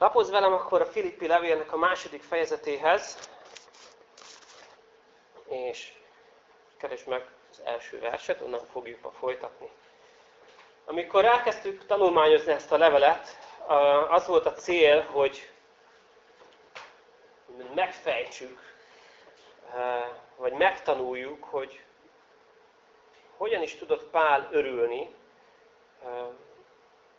Lapozz velem akkor a Filippi levélnek a második fejezetéhez, és keresd meg az első verset, onnan fogjuk ma folytatni. Amikor elkezdtük tanulmányozni ezt a levelet, az volt a cél, hogy megfejtsük, vagy megtanuljuk, hogy hogyan is tudott Pál örülni,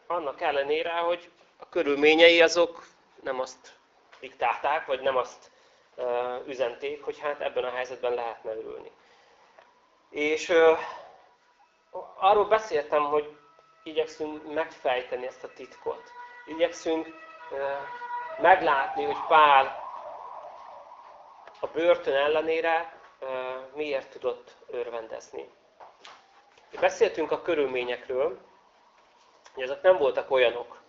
annak ellenére, hogy a körülményei azok nem azt diktálták, vagy nem azt üzenték, hogy hát ebben a helyzetben lehetne örülni. És arról beszéltem, hogy igyekszünk megfejteni ezt a titkot. Igyekszünk meglátni, hogy Pál a börtön ellenére miért tudott örvendezni. Beszéltünk a körülményekről, hogy ezek nem voltak olyanok,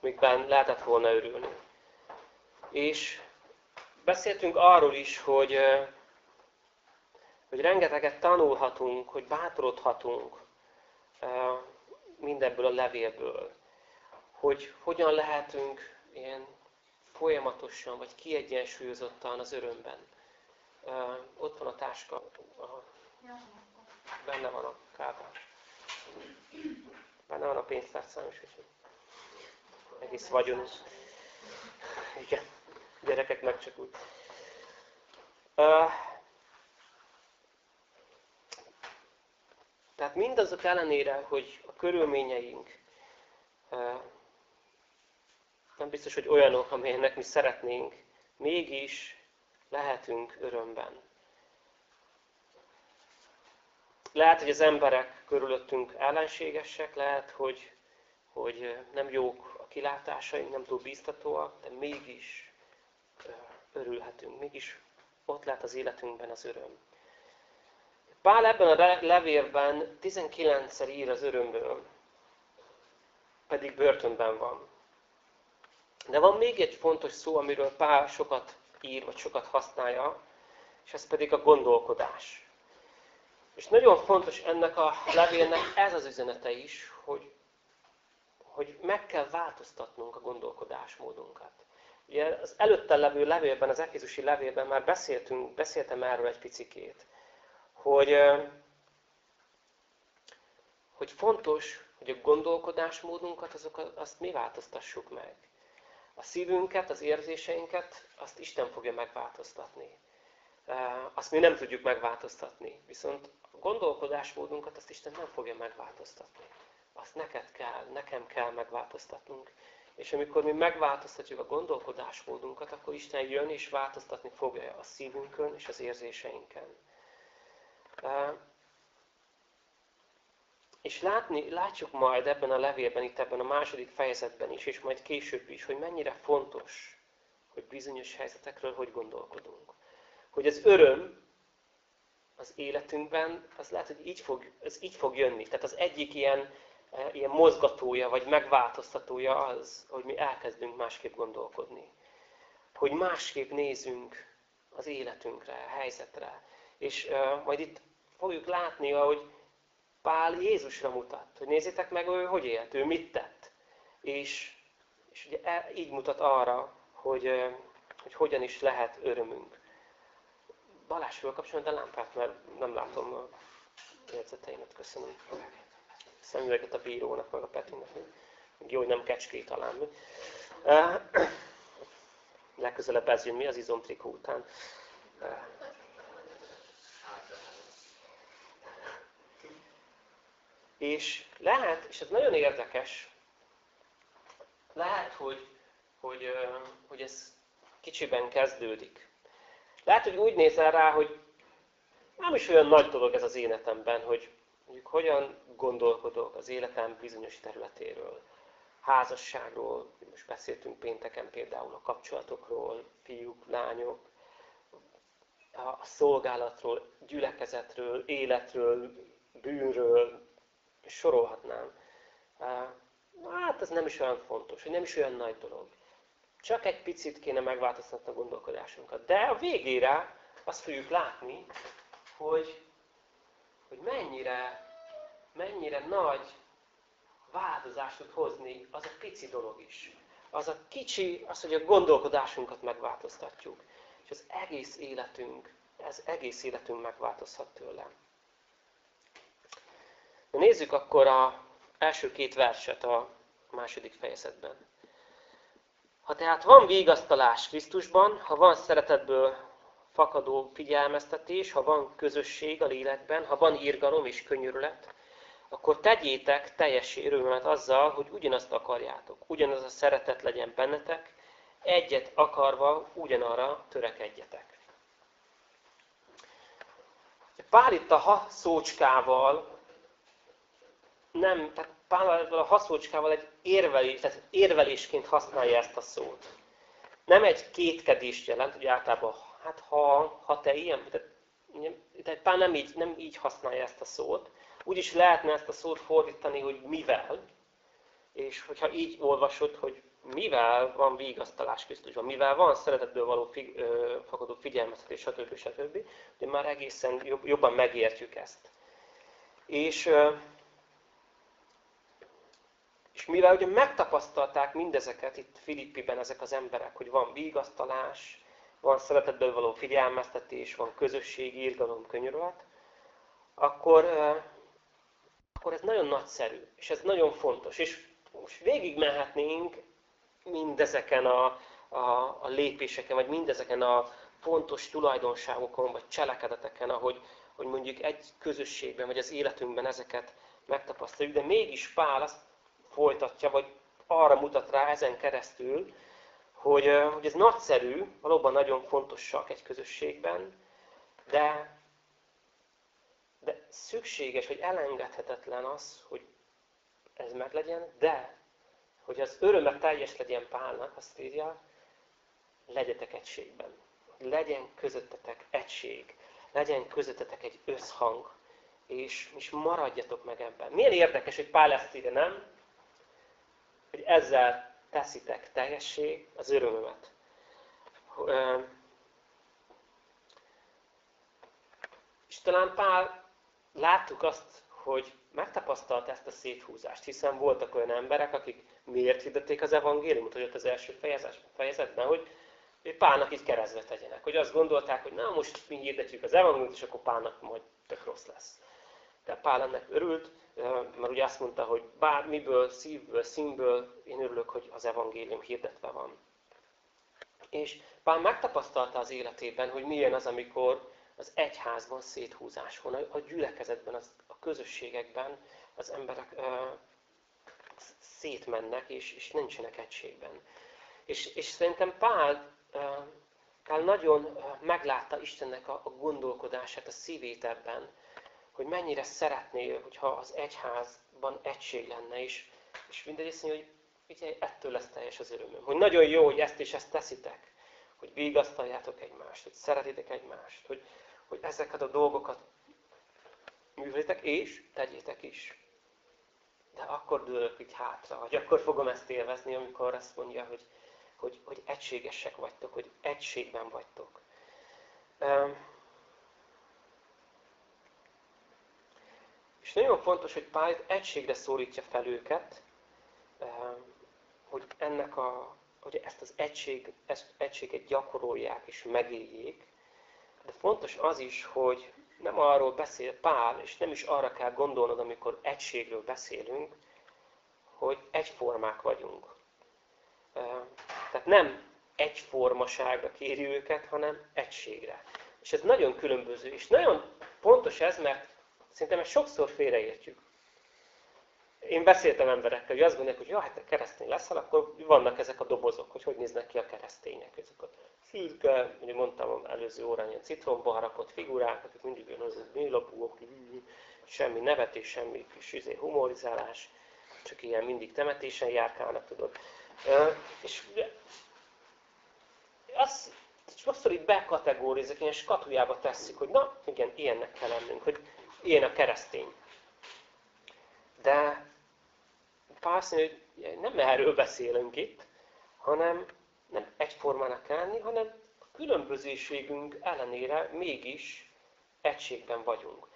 amikben lehetett volna örülni. És beszéltünk arról is, hogy, hogy rengeteget tanulhatunk, hogy bátorodhatunk mindebből a levélből. Hogy hogyan lehetünk ilyen folyamatosan, vagy kiegyensúlyozottan az örömben. Ott van a táska, benne van a kábel. Benne van a pénztárcám is, úgyhogy egész vagyon. Igen, gyerekek meg csak úgy. Uh, tehát mindazok ellenére, hogy a körülményeink nem biztos, hogy olyanok, amilyenek mi szeretnénk, mégis lehetünk örömben. Lehet, hogy az emberek körülöttünk ellenségesek, lehet, hogy, hogy nem jók kilátásaink, nem túl bíztatóak, de mégis örülhetünk, mégis ott lehet az életünkben az öröm. Pál ebben a levélben 19-szer ír az örömről, pedig börtönben van. De van még egy fontos szó, amiről Pál sokat ír, vagy sokat használja, és ez pedig a gondolkodás. És nagyon fontos ennek a levélnek ez az üzenete is, hogy, hogy meg kell változtatnunk a gondolkodásmódunkat. Ugye az előtte levő levélben, az Efézusi levélben már beszéltünk, beszéltem erről egy picikét, hogy, hogy fontos, hogy a gondolkodásmódunkat, azokat, azt mi változtassuk meg. A szívünket, az érzéseinket, azt Isten fogja megváltoztatni. Azt mi nem tudjuk megváltoztatni. Viszont a gondolkodásmódunkat azt Isten nem fogja megváltoztatni. Azt neked kell, nekem kell megváltoztatnunk. És amikor mi megváltoztatjuk a gondolkodásmódunkat, akkor Isten jön és változtatni fogja a szívünkön és az érzéseinken. És látni, látjuk majd ebben a levélben, itt ebben a második fejezetben is, és majd később is, hogy mennyire fontos, hogy bizonyos helyzetekről hogy gondolkodunk. Hogy az öröm az életünkben, az lehet, hogy így fog, az így fog jönni. Tehát az egyik ilyen, ilyen mozgatója, vagy megváltoztatója az, hogy mi elkezdünk másképp gondolkodni. Hogy másképp nézünk az életünkre, a helyzetre. És uh, majd itt fogjuk látni, hogy Pál Jézusra mutat, hogy nézzétek meg, ő hogy élt, ő mit tett. És, és ugye e, így mutat arra, hogy, hogy hogyan is lehet örömünk. Balázs fölkapcsolni a lámpát, mert nem látom a jegyzeteimet, köszönöm. Szemüveget a bírónak, meg a Petinek. Jó, hogy nem kecskét talán. Legközelebb ez jön mi az izomtrikó után. És lehet, és ez nagyon érdekes, lehet, hogy, hogy, hogy ez kicsiben kezdődik. Lehet, hogy úgy nézel rá, hogy nem is olyan nagy dolog ez az életemben, hogy mondjuk hogyan gondolkodok az életem bizonyos területéről. Házasságról, most beszéltünk pénteken például a kapcsolatokról, fiúk, lányok, a szolgálatról, gyülekezetről, életről, bűnről, sorolhatnám. Hát ez nem is olyan fontos, hogy nem is olyan nagy dolog. Csak egy picit kéne megváltoztatni a gondolkodásunkat. De a végére azt fogjuk látni, hogy, hogy mennyire, mennyire nagy változást tud hozni az a pici dolog is. az a kicsi, az, hogy a gondolkodásunkat megváltoztatjuk. És az egész életünk, ez egész életünk megváltozhat tőle. De nézzük akkor a első két verset a második fejezetben. Ha tehát van vigasztalás Krisztusban, ha van szeretetből fakadó figyelmeztetés, ha van közösség a lélekben, ha van írgalom és könyörület, akkor tegyétek teljes örömet azzal, hogy ugyanazt akarjátok, ugyanaz a szeretet legyen bennetek, egyet akarva ugyanarra törekedjetek. Pál itt a haszócskával, nem, tehát Pál a haszócskával egy érvelés, tehát érvelésként használja ezt a szót. Nem egy kétkedést jelent, hogy általában, hát ha, ha te ilyen, tehát, tehát Pál nem így, nem így használja ezt a szót, úgy is lehetne ezt a szót fordítani, hogy mivel, és hogyha így olvasod, hogy mivel van vigasztalás Krisztusban, mivel van szeretetből való fig, ö, fakadó figyelmeztetés, stb. stb., de már egészen jobb, jobban megértjük ezt. És, ö, és mivel ugye megtapasztalták mindezeket itt Filippiben ezek az emberek, hogy van vigasztalás, van szeretetből való figyelmeztetés, van közösség, írgalom, könyörület, akkor akkor ez nagyon nagyszerű, és ez nagyon fontos. És most végigmehetnénk mindezeken a, a, a lépéseken, vagy mindezeken a fontos tulajdonságokon, vagy cselekedeteken, ahogy hogy mondjuk egy közösségben, vagy az életünkben ezeket megtapasztaljuk, de mégis Pál azt folytatja, vagy arra mutat rá ezen keresztül, hogy, hogy ez nagyszerű, valóban nagyon fontosak egy közösségben, de de szükséges, hogy elengedhetetlen az, hogy ez meglegyen, de hogy az öröme teljes legyen Pálnak, azt írja, legyetek egységben. Legyen közöttetek egység. Legyen közöttetek egy összhang. És, és maradjatok meg ebben. Milyen érdekes, hogy Pál ezt írja, nem? Hogy ezzel teszitek teljessé az örömömet. És talán Pál láttuk azt, hogy megtapasztalt ezt a széthúzást, hiszen voltak olyan emberek, akik miért hirdették az evangéliumot, hogy ott az első fejezetben, hogy Pálnak így keresztbe tegyenek. Hogy azt gondolták, hogy na most mi hirdetjük az evangéliumot, és akkor Pálnak majd tök rossz lesz. De Pál ennek örült, mert ugye azt mondta, hogy bármiből, szívből, színből én örülök, hogy az evangélium hirdetve van. És Pál megtapasztalta az életében, hogy milyen az, amikor az egyházban széthúzás van, a gyülekezetben, az, a közösségekben az emberek szétmennek, és, és nincsenek egységben. És, és szerintem Pál, ö, Pál nagyon meglátta Istennek a, a gondolkodását, a szívét ebben, hogy mennyire szeretné, hogyha az egyházban egység lenne, és, és mindegy azt mondja, hogy ugye ettől lesz teljes az örömöm. Hogy nagyon jó, hogy ezt és ezt teszitek, hogy vigasztaljátok egymást, hogy szeretitek egymást, hogy, hogy ezeket a dolgokat művelitek, és tegyétek is. De akkor dőlök így hátra, hogy akkor fogom ezt élvezni, amikor azt mondja, hogy, hogy, hogy egységesek vagytok, hogy egységben vagytok. És nagyon fontos, hogy Pál egységre szólítja fel őket, hogy ennek a, hogy ezt az egység, ezt egységet gyakorolják és megéljék, de fontos az is, hogy nem arról beszél Pál, és nem is arra kell gondolnod, amikor egységről beszélünk, hogy egyformák vagyunk. Tehát nem egyformaságra kéri őket, hanem egységre. És ez nagyon különböző, és nagyon pontos ez, mert szerintem ezt sokszor félreértjük. Én beszéltem emberekkel, hogy azt gondolják, hogy ja, hát te keresztény leszel, akkor vannak ezek a dobozok, hogy hogy néznek ki a keresztények. Ezek a szürke, ugye mondtam előző órán, ilyen citromba harapott figurák, akik mindig olyan az nőlapúok, semmi nevetés, semmi kis izé, humorizálás, csak ilyen mindig temetésen járkálnak, tudod. És azt sokszor így bekategórizik, ilyen skatujába teszik, hogy na, igen, ilyennek kell lennünk, hogy ilyen a keresztény. De Pál hogy nem erről beszélünk itt, hanem nem egyformának lenni, hanem a különbözőségünk ellenére mégis egységben vagyunk.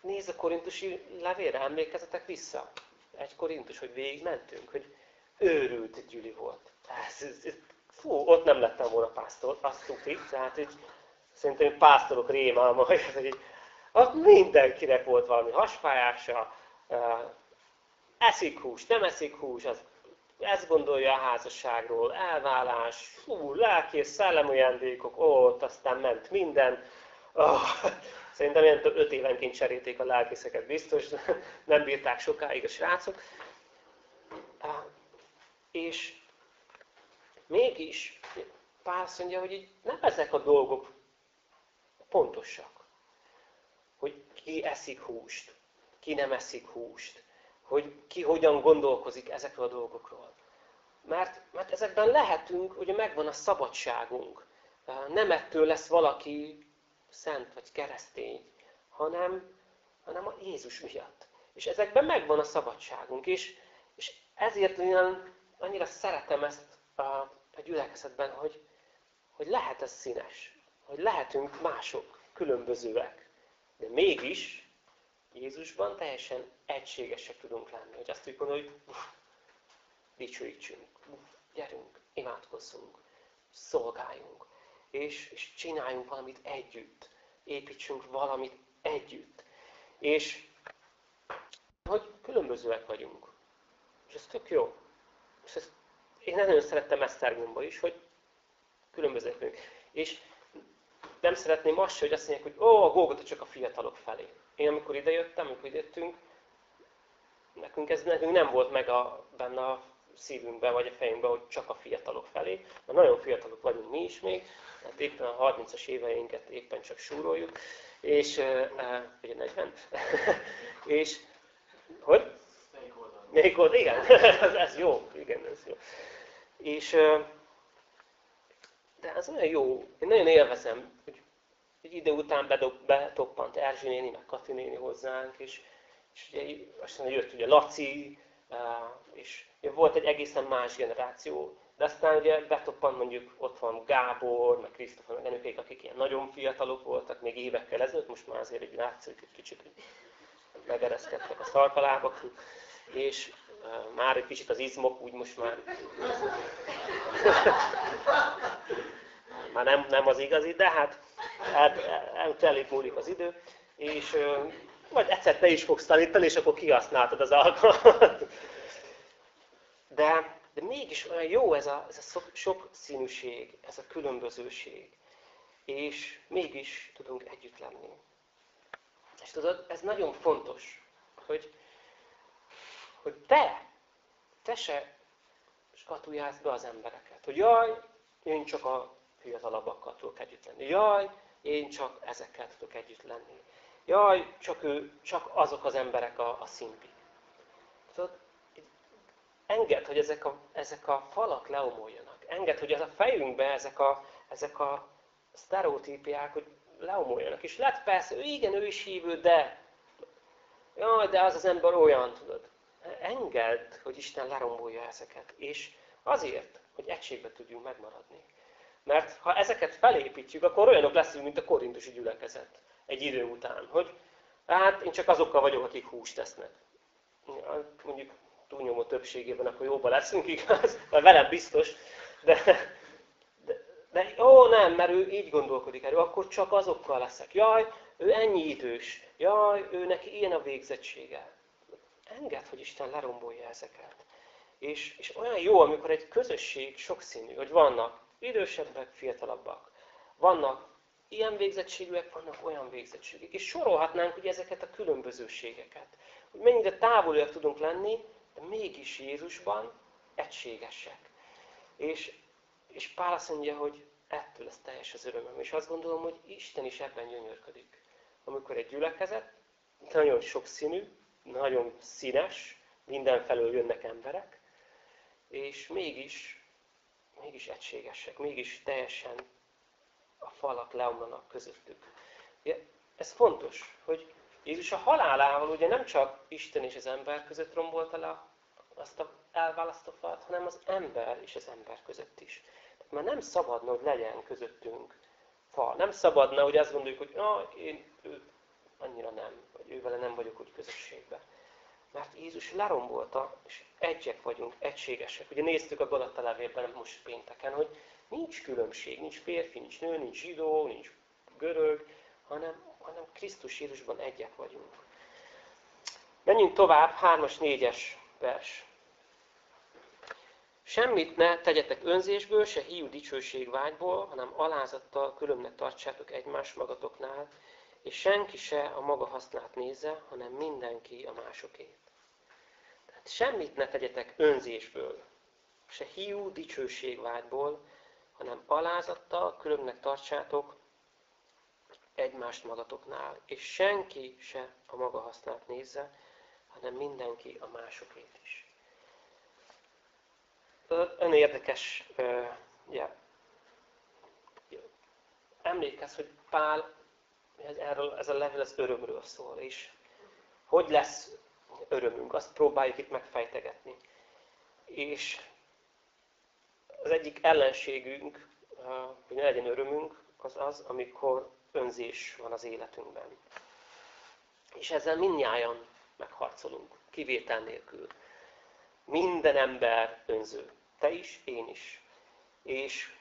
Nézd a korintusi levélre, emlékezzetek vissza. Egy korintus, hogy végig mentünk, hogy őrült gyüli volt. Ez, ez, ez, fú, ott nem lettem volna pásztor, azt tudjuk, tehát így, szerintem pásztorok rémálma, hogy ott mindenkinek volt valami hasfájása, eszik hús, nem eszik hús, az, ezt gondolja a házasságról, elvállás, fú, lelki és szellemojándékok, ott aztán ment minden. Oh, szerintem ilyen öt évenként cserélték a lelkészeket biztos, nem bírták sokáig a srácok. És mégis Pál azt mondja, hogy nem ezek a dolgok pontosak. Hogy ki eszik húst, ki nem eszik húst, hogy ki hogyan gondolkozik ezekről a dolgokról. Mert, mert ezekben lehetünk, ugye megvan a szabadságunk. Nem ettől lesz valaki szent vagy keresztény, hanem, hanem a Jézus miatt. És ezekben megvan a szabadságunk. És, és ezért olyan, annyira szeretem ezt a, a gyülekezetben, hogy, hogy lehet ez színes. Hogy lehetünk mások, különbözőek. De mégis Jézusban teljesen egységesek tudunk lenni. Hogy azt tudjuk mondani, hogy dicsőítsünk, gyerünk, imádkozzunk, szolgáljunk, és, és csináljunk valamit együtt. Építsünk valamit együtt. És hogy különbözőek vagyunk. És ez tök jó. És ezt, én nagyon szerettem Esztergomba is, hogy különbözőek vagyunk. És nem szeretném azt hogy azt mondják, hogy ó, a Golgota csak a fiatalok felé. Én amikor idejöttem, amikor idejöttünk, nekünk ez nekünk nem volt meg a, benne a szívünkben vagy a fejünkben, hogy csak a fiatalok felé. Mert nagyon fiatalok vagyunk mi is még, hát éppen a 30-as éveinket éppen csak súroljuk, és, e, ugye 40, és, hogy? Melyik oldal? Melyik oldal? Igen, ez, ez jó, igen, ez jó. És, de ez olyan jó, én nagyon élvezem, egy idő után bedob, betoppant Erzsi néni, meg Kati néni hozzánk, és, és ugye aztán jött ugye Laci, és ugye volt egy egészen más generáció, de aztán ugye betoppant mondjuk ott van Gábor, meg Krisztofa, meg Enőkék, akik ilyen nagyon fiatalok voltak, még évekkel ezelőtt, most már azért egy látszik egy kicsit, hogy megereszkedtek a szarpalábak, és már egy kicsit az izmok, úgy most már már nem, nem az igazi, de hát, hát eltelik múlik az idő, és vagy egyszer te is fogsz tanítani, és akkor kihasználtad az alkalmat. De, de mégis olyan jó ez a, ez a sok színűség, ez a különbözőség. És mégis tudunk együtt lenni. És tudod, ez nagyon fontos, hogy, hogy te, te se skatujálsz be az embereket. Hogy jaj, én csak a fiatalabbakkal tudok együtt lenni. Jaj, én csak ezekkel tudok együtt lenni. Jaj, csak, ő, csak azok az emberek a, a szimpi. Tudod, enged, hogy ezek a, ezek a falak leomoljanak. Enged, hogy ez a fejünkbe ezek a, ezek a sztereotípiák, hogy leomoljanak. És lett persze, ő igen, ő is hívő, de jaj, de az az ember olyan, tudod. Engedd, hogy Isten lerombolja ezeket. És azért, hogy egységbe tudjunk megmaradni. Mert ha ezeket felépítjük, akkor olyanok leszünk, mint a korintusi gyülekezet egy idő után. Hogy hát én csak azokkal vagyok, akik húst tesznek. Mondjuk túlnyomó többségében akkor jóba leszünk, igaz? Mert velem biztos. De, de, de ó, nem, mert ő így gondolkodik erről, akkor csak azokkal leszek. Jaj, ő ennyi idős. Jaj, ő neki ilyen a végzettsége. Engedd, hogy Isten lerombolja ezeket. És, és olyan jó, amikor egy közösség sokszínű, hogy vannak idősebbek, fiatalabbak. Vannak ilyen végzettségűek, vannak olyan végzettségek. És sorolhatnánk ugye ezeket a különbözőségeket. Hogy mennyire távoliak tudunk lenni, de mégis Jézusban egységesek. És, és Pál azt mondja, hogy ettől lesz teljes az örömöm. És azt gondolom, hogy Isten is ebben gyönyörködik. Amikor egy gyülekezet, nagyon sokszínű, nagyon színes, mindenfelől jönnek emberek, és mégis, mégis egységesek, mégis teljesen a falak leomlanak közöttük. Ez fontos, hogy Jézus a halálával ugye nem csak Isten és az ember között rombolta le azt a elválasztó falat, hanem az ember és az ember között is. Tehát már nem szabadna, hogy legyen közöttünk fal. Nem szabadna, hogy azt gondoljuk, hogy ah, én ő annyira nem, vagy ővele nem vagyok úgy közösségben. Mert Jézus lerombolta, és egyek vagyunk, egységesek. Ugye néztük a Galata levélben most pénteken, hogy nincs különbség, nincs férfi, nincs nő, nincs zsidó, nincs görög, hanem, hanem Krisztus Jézusban egyek vagyunk. Menjünk tovább, 3-as, 4-es vers. Semmit ne tegyetek önzésből, se hiú dicsőségvágyból, hanem alázattal különnek tartsátok egymás magatoknál, és senki se a maga hasznát nézze, hanem mindenki a másokét. Tehát semmit ne tegyetek önzésből, se hiú dicsőségvágyból, hanem alázattal különnek tartsátok egymást magatoknál, és senki se a maga hasznát nézze, hanem mindenki a másokét is. Ön érdekes, yeah. emlékez, hogy Pál ez, erről, ez a levél az örömről szól, és hogy lesz örömünk, azt próbáljuk itt megfejtegetni. És az egyik ellenségünk, hogy ne legyen örömünk, az az, amikor önzés van az életünkben. És ezzel mindnyájan megharcolunk, kivétel nélkül. Minden ember önző. Te is, én is. És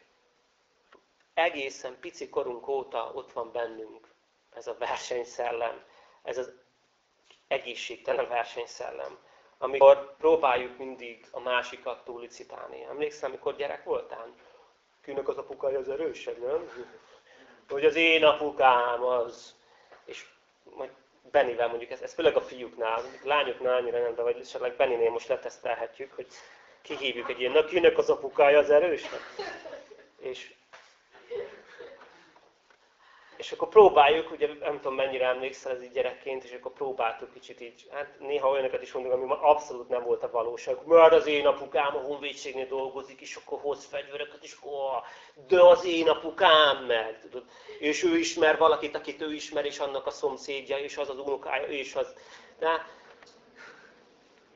egészen pici korunk óta ott van bennünk ez a versenyszellem, ez az egészségtelen versenyszellem, amikor próbáljuk mindig a másikat túlicitálni. Emlékszem, amikor gyerek voltál? Kinek az apukája az erősebb, nem? Hogy az én apukám az. És majd Benivel mondjuk, ez, ez főleg a fiúknál, mondjuk lányoknál annyira nem, de vagy esetleg Beninél most letesztelhetjük, hogy kihívjuk egy ilyen, na kinek az apukája az erősebb? És és akkor próbáljuk, ugye nem tudom mennyire emlékszel ez így gyerekként, és akkor próbáltuk kicsit így, hát néha olyanokat is mondunk, ami abszolút nem volt a valóság. Mert az én apukám a honvédségnél dolgozik, és akkor hoz fegyvereket, és akkor, de az én apukám meg, tudod. És ő ismer valakit, akit ő ismer, és annak a szomszédja, és az az unokája, és az. De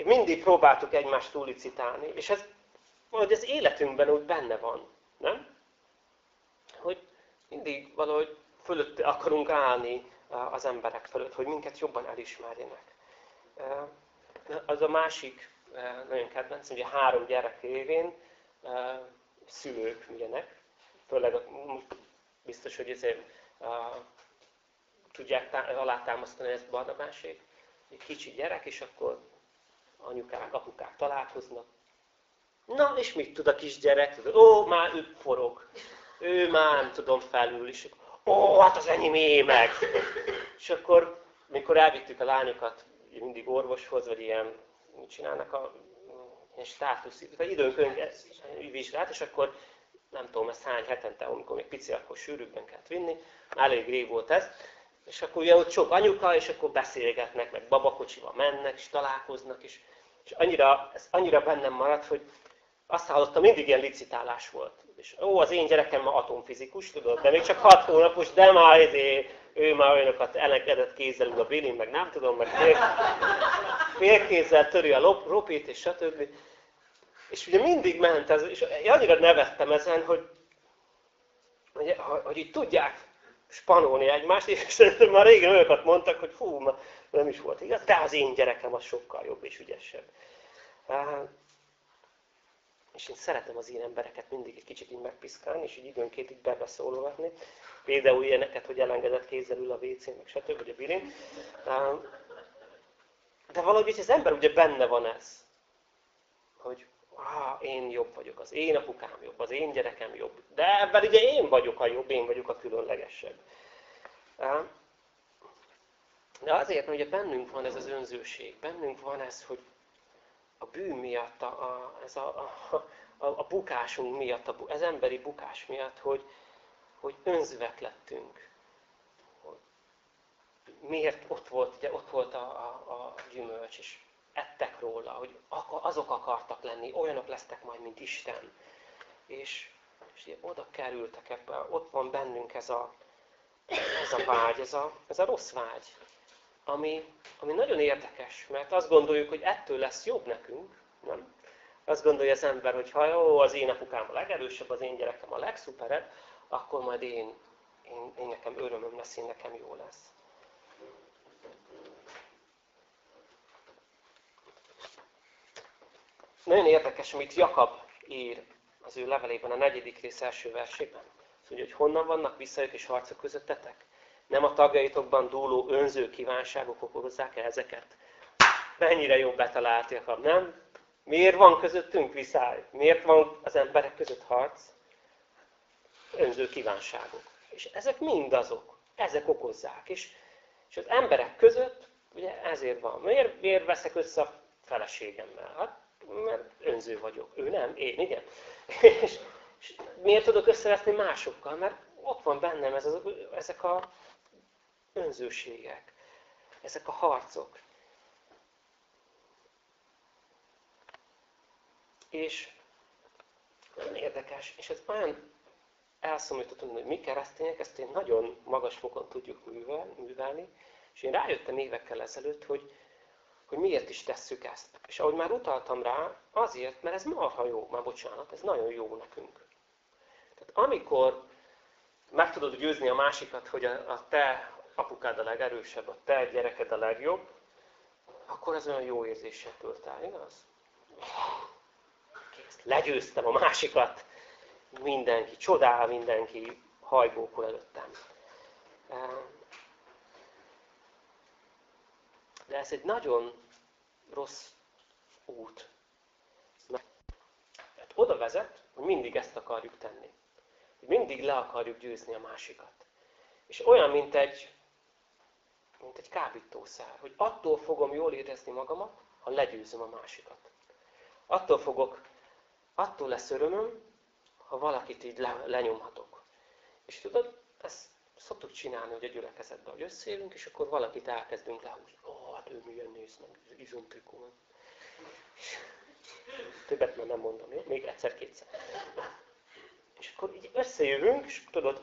mindig próbáltuk egymást túlicitálni, és ez valahogy az életünkben úgy benne van, nem? Hogy mindig valahogy fölött akarunk állni az emberek fölött, hogy minket jobban elismerjenek. Az a másik nagyon kedvenc, ugye három gyerek révén szülők milyenek, főleg biztos, hogy ezért tudják alátámasztani ezt Barnabásék. Egy kicsi gyerek, és akkor anyukák, apukák találkoznak. Na, és mit tud a kisgyerek? Ó, már ő forog. Ő már nem tudom felül, és ó, hát az enyém meg. És akkor, mikor elvittük a lányokat mindig orvoshoz, vagy ilyen, mit csinálnak a ilyen státusz, vagy időnként vizsgát, és akkor nem tudom, ezt hány hetente, amikor még pici, akkor sűrűbben kellett vinni, már elég rég volt ez, és akkor ugye ott sok anyuka, és akkor beszélgetnek, meg babakocsival mennek, és találkoznak, és, és annyira, ez annyira bennem maradt, hogy azt hallottam, mindig ilyen licitálás volt. És ó, az én gyerekem ma atomfizikus, tudod, de még csak hat hónapos, de már ezért, ő már olyanokat elengedett kézzel, a Bilin, meg nem tudom, meg fél, félkézzel töri a lop, ropét, és stb. És ugye mindig ment ez, és annyira nevettem ezen, hogy, hogy, hogy így tudják spanolni egymást, és szerintem már régen olyanokat mondtak, hogy fú, nem is volt igaz, de az én gyerekem az sokkal jobb és ügyesebb. És én szeretem az ilyen embereket mindig egy kicsit így megpiszkálni, és így időnként így bebeszólogatni. Például ilyeneket, hogy elengedett kézzel ül a WC, meg stb. vagy a bilin. De valahogy az ember ugye benne van ez, hogy ah, én jobb vagyok, az én apukám jobb, az én gyerekem jobb. De ebben ugye én vagyok a jobb, én vagyok a különlegesebb. De azért, mert ugye bennünk van ez az önzőség, bennünk van ez, hogy a bűn miatt, a, a, ez a, a, a, bukásunk miatt, a, ez emberi bukás miatt, hogy, hogy önzőek lettünk. Miért ott volt, ugye ott volt a, a, a gyümölcs, és ettek róla, hogy azok akartak lenni, olyanok lesztek majd, mint Isten. És, és ugye oda kerültek ebbe, ott van bennünk ez a, ez a vágy, ez a, ez a rossz vágy ami, ami nagyon érdekes, mert azt gondoljuk, hogy ettől lesz jobb nekünk, nem? Azt gondolja az ember, hogy ha jó, az én apukám a legerősebb, az én gyerekem a legszuperebb, akkor majd én, én, én nekem örömöm lesz, én nekem jó lesz. nagyon érdekes, amit Jakab ír az ő levelében, a negyedik rész első versében. Mondja, hogy honnan vannak visszajök és harcok közöttetek? Nem a tagjaitokban dúló önző kívánságok okozzák el ezeket? Mennyire jobb betalált Jakab, nem? Miért van közöttünk viszály? Miért van az emberek között harc? Önző kívánságok. És ezek mind azok. Ezek okozzák. És, és az emberek között, ugye ezért van. Miért, miért veszek össze a feleségemmel? Hát, mert önző vagyok. Ő nem, én igen. És, és miért tudok összeveszni másokkal? Mert ott van bennem ez az, ezek a önzőségek, ezek a harcok. És nagyon érdekes, és ez olyan elszomorítottam, hogy mi keresztények ezt én nagyon magas fokon tudjuk művel, művelni, és én rájöttem évekkel ezelőtt, hogy, hogy miért is tesszük ezt. És ahogy már utaltam rá, azért, mert ez marha jó, már bocsánat, ez nagyon jó nekünk. Tehát amikor meg tudod győzni a másikat, hogy a, a te apukád a legerősebb, a te gyereked a legjobb, akkor ez olyan jó érzéssel tölt el, igaz? Kész, legyőztem a másikat, mindenki, csodál mindenki, hajgókol előttem. De ez egy nagyon rossz út. Mert oda vezet, hogy mindig ezt akarjuk tenni. Mindig le akarjuk győzni a másikat. És olyan, mint egy, mint egy kábítószer, hogy attól fogom jól érezni magamat, ha legyőzöm a másikat. Attól fogok, attól lesz örömöm, ha valakit így le, lenyomhatok. És tudod, ezt szoktuk csinálni, hogy a gyülekezetben, hogy összeélünk, és akkor valakit elkezdünk lehúzni. Ó, oh, hát ő milyen néz meg, izomtrikó. Többet már nem mondom, jó? Még egyszer-kétszer. És akkor így összejövünk, és tudod,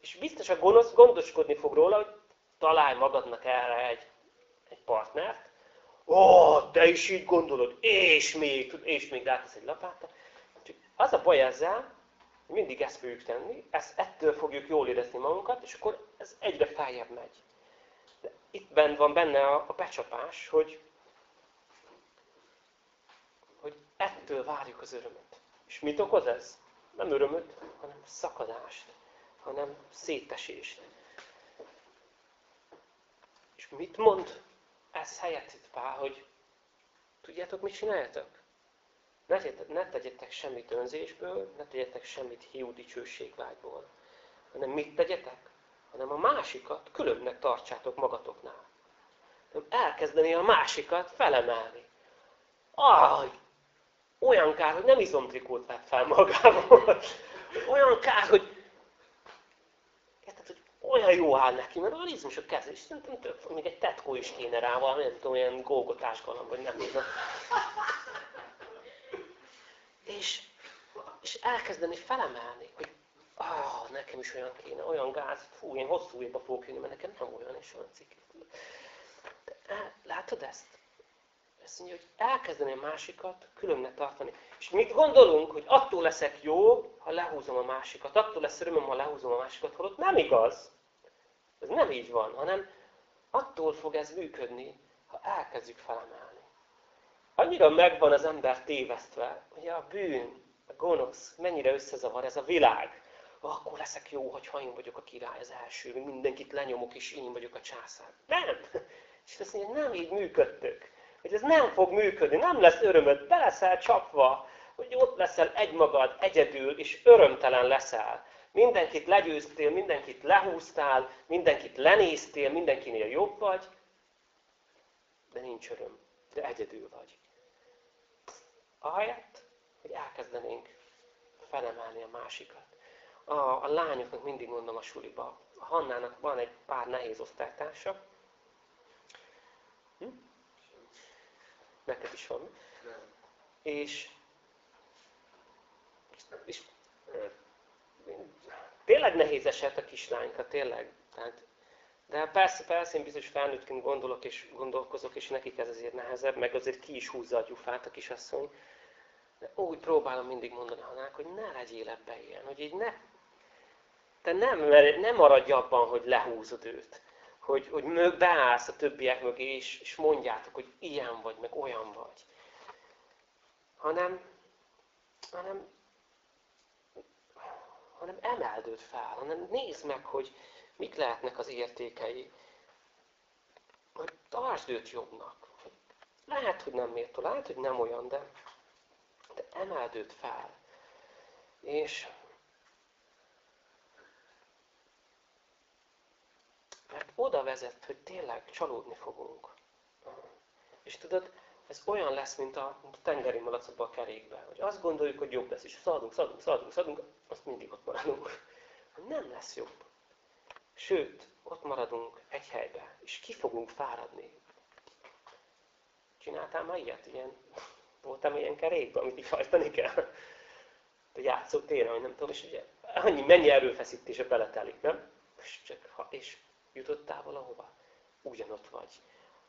és biztos a gonosz gondoskodni fog róla, hogy találj magadnak erre egy, egy partnert. Ó, te is így gondolod, és még, és még rátesz egy lapáttal. Az a baj ezzel, mindig ezt fogjuk tenni, ezt, ettől fogjuk jól érezni magunkat, és akkor ez egyre feljebb megy. De itt bent van benne a, a becsapás, hogy, hogy ettől várjuk az örömöt. És mit okoz ez? Nem örömöt, hanem szakadást, hanem szétesést. És mit mond ez helyett itt Pál, hogy tudjátok, mit csináljátok? Ne, ne tegyetek semmit önzésből, ne tegyetek semmit hiú dicsőségvágyból. Hanem mit tegyetek? Hanem a másikat különbnek tartsátok magatoknál. Nem elkezdeni a másikat felemelni. Aj, olyan kár, hogy nem izomtrikót vett fel magából. Olyan kár, hogy olyan jó áll neki, mert a rizmus a és szerintem több, még egy tetkó is kéne rá valami, nem tudom, olyan gógotás galamb, vagy nem tudom és, és elkezdeni felemelni, hogy ah, nekem is olyan kéne, olyan gáz, fú, én hosszú évba fogok jönni, mert nekem nem olyan és olyan cikk. Látod ezt? Ezt mondja, hogy elkezdeni a másikat különnek tartani. És mit gondolunk, hogy attól leszek jó, ha lehúzom a másikat, attól lesz örömöm, ha lehúzom a másikat, holott nem igaz. Ez nem így van, hanem attól fog ez működni, ha elkezdjük felemelni. Annyira megvan az ember tévesztve, hogy a bűn, a gonosz, mennyire összezavar ez a világ. Akkor leszek jó, hogyha én vagyok a király, az első, mindenkit lenyomok, és én vagyok a császár. Nem! És azt mondja, nem így működtök. Hogy ez nem fog működni, nem lesz örömöd, be leszel csapva, hogy ott leszel egymagad, egyedül, és örömtelen leszel. Mindenkit legyőztél, mindenkit lehúztál, mindenkit lenéztél, mindenkinél jobb vagy, de nincs öröm, de egyedül vagy. Ahelyett, hogy elkezdenénk felemelni a másikat. A, a lányoknak mindig mondom a suliba, a Hannának van egy pár nehéz osztálytársa. Hm? Neked is van. És, és tényleg nehéz eset a kislányka, tényleg. Tehát, de persze, persze, én biztos felnőttként gondolok és gondolkozok, és nekik ez azért nehezebb, meg azért ki is húzza a gyufát a kisasszony. De úgy próbálom mindig mondani Hanák, hogy ne legyél ebbe ilyen, hogy így ne, te nem, nem maradj abban, hogy lehúzod őt. Hogy, hogy beállsz a többiek mögé, és, és mondjátok, hogy ilyen vagy, meg olyan vagy. hanem, hanem, hanem emeld őt fel, hanem nézd meg, hogy mik lehetnek az értékei. Hogy tartsd őt jobbnak. Lehet, hogy nem méltó, lehet, hogy nem olyan, de, de emeld őt fel. És mert oda vezet, hogy tényleg csalódni fogunk. És tudod, ez olyan lesz, mint a, tengeri malac a kerékben, hogy azt gondoljuk, hogy jobb lesz, és szaladunk, szaladunk, szaladunk, szaladunk, azt mindig ott maradunk. Nem lesz jobb. Sőt, ott maradunk egy helybe, és ki fogunk fáradni. Csináltál már ilyet? Ilyen, voltam ilyen kerékben, amit így hajtani kell? A játszótéren, vagy nem tudom, és ugye annyi, mennyi erőfeszítése beletelik, nem? És, csak, és jutottál valahova? Ugyanott vagy.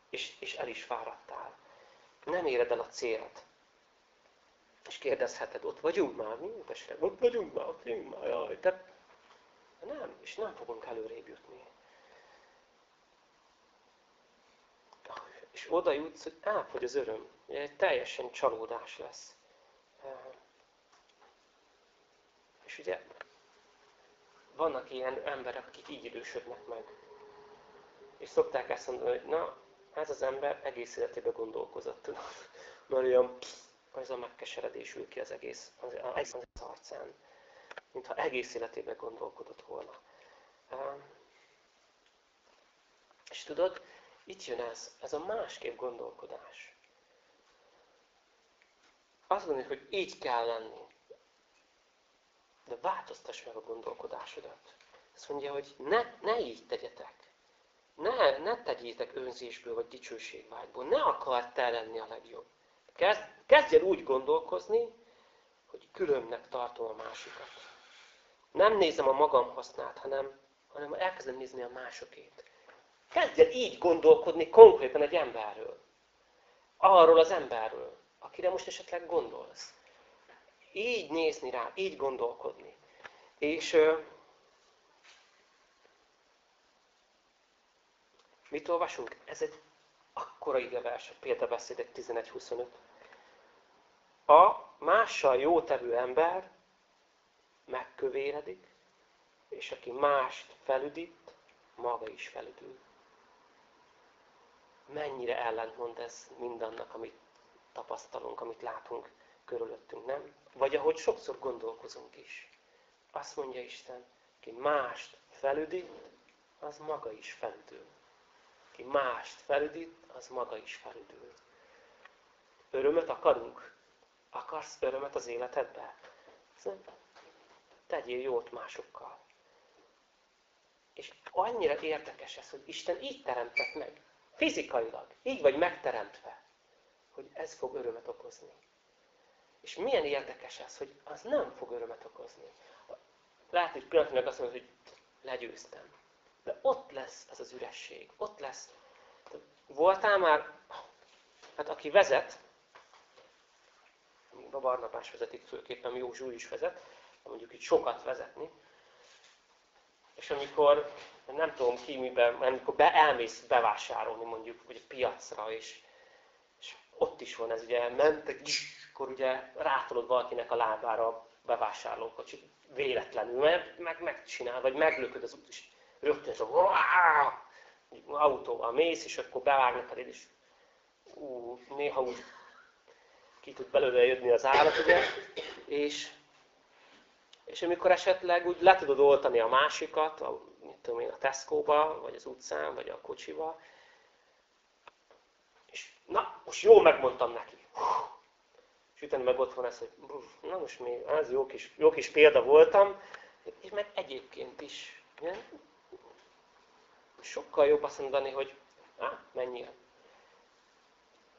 És, és el is fáradtál. Nem éred el a célt. És kérdezheted, ott vagyunk már? Mi? Testre, ott vagyunk már, ott vagyunk már. Jaj, te... Nem, és nem fogunk előrébb jutni. És oda jutsz, hogy elfogy az öröm. Teljesen csalódás lesz. És ugye vannak ilyen emberek, akik így idősödnek meg. És szokták ezt mondani, hogy na, ez az ember egész életében gondolkozott, tudod. Mert olyan, az a megkeseredés ül ki az egész, az, az, az arcán. Mintha egész életében gondolkodott volna. És tudod, itt jön ez, ez a másképp gondolkodás. Azt gondoljuk, hogy így kell lenni. De változtass meg a gondolkodásodat. Azt mondja, hogy ne, ne így tegyetek. Ne, ne tegyétek önzésből vagy dicsőségvágyból. Ne akart te lenni a legjobb. Kezd, kezdj el úgy gondolkozni, hogy különnek tartom a másikat. Nem nézem a magam hasznát, hanem, hanem elkezdem nézni a másokét. Kezdj el így gondolkodni konkrétan egy emberről. Arról az emberről, akire most esetleg gondolsz. Így nézni rá, így gondolkodni. És Mit olvasunk? Ez egy akkora igevers, a példabeszédek 11.25. A mással jótevő ember megkövéredik, és aki mást felüdít, maga is felüdül. Mennyire ellentmond ez mindannak, amit tapasztalunk, amit látunk körülöttünk, nem? Vagy ahogy sokszor gondolkozunk is. Azt mondja Isten, ki mást felüdít, az maga is felüdül. Ki mást felüdít, az maga is felüdül. Örömöt akarunk? Akarsz örömet az életedbe? Tegyél jót másokkal. És annyira érdekes ez, hogy Isten így teremtett meg. Fizikailag. Így vagy megteremtve. Hogy ez fog örömet okozni. És milyen érdekes ez, hogy az nem fog örömet okozni. Lehet, hogy pillanatnyilag azt mondod, hogy legyőztem. De ott lesz ez az üresség, ott lesz. Voltál már, hát aki vezet, a Barnabás vezetik főképpen, jó Zsúly is vezet, mondjuk itt sokat vezetni, és amikor, nem tudom ki miben, amikor be, elmész bevásárolni mondjuk, vagy a piacra, és, és ott is van ez, ugye mentek, akkor ugye rátolod valakinek a lábára a bevásárlókocsit, véletlenül, mert meg, megcsinál, vagy meglököd az út, és rögtön ez a autóval mész, és akkor bevágnak eléd, és ú, néha úgy ki tud belőle jönni az állat, ugye, és, és amikor esetleg úgy le tudod oltani a másikat, a, mit tudom én, a Tesco-ba, vagy az utcán, vagy a kocsiba, és na, most jól megmondtam neki. És utána meg ott van ez, hogy na most még, ez jó kis, jó kis példa voltam, és meg egyébként is. Ugye? Sokkal jobb azt mondani, hogy á, menjél.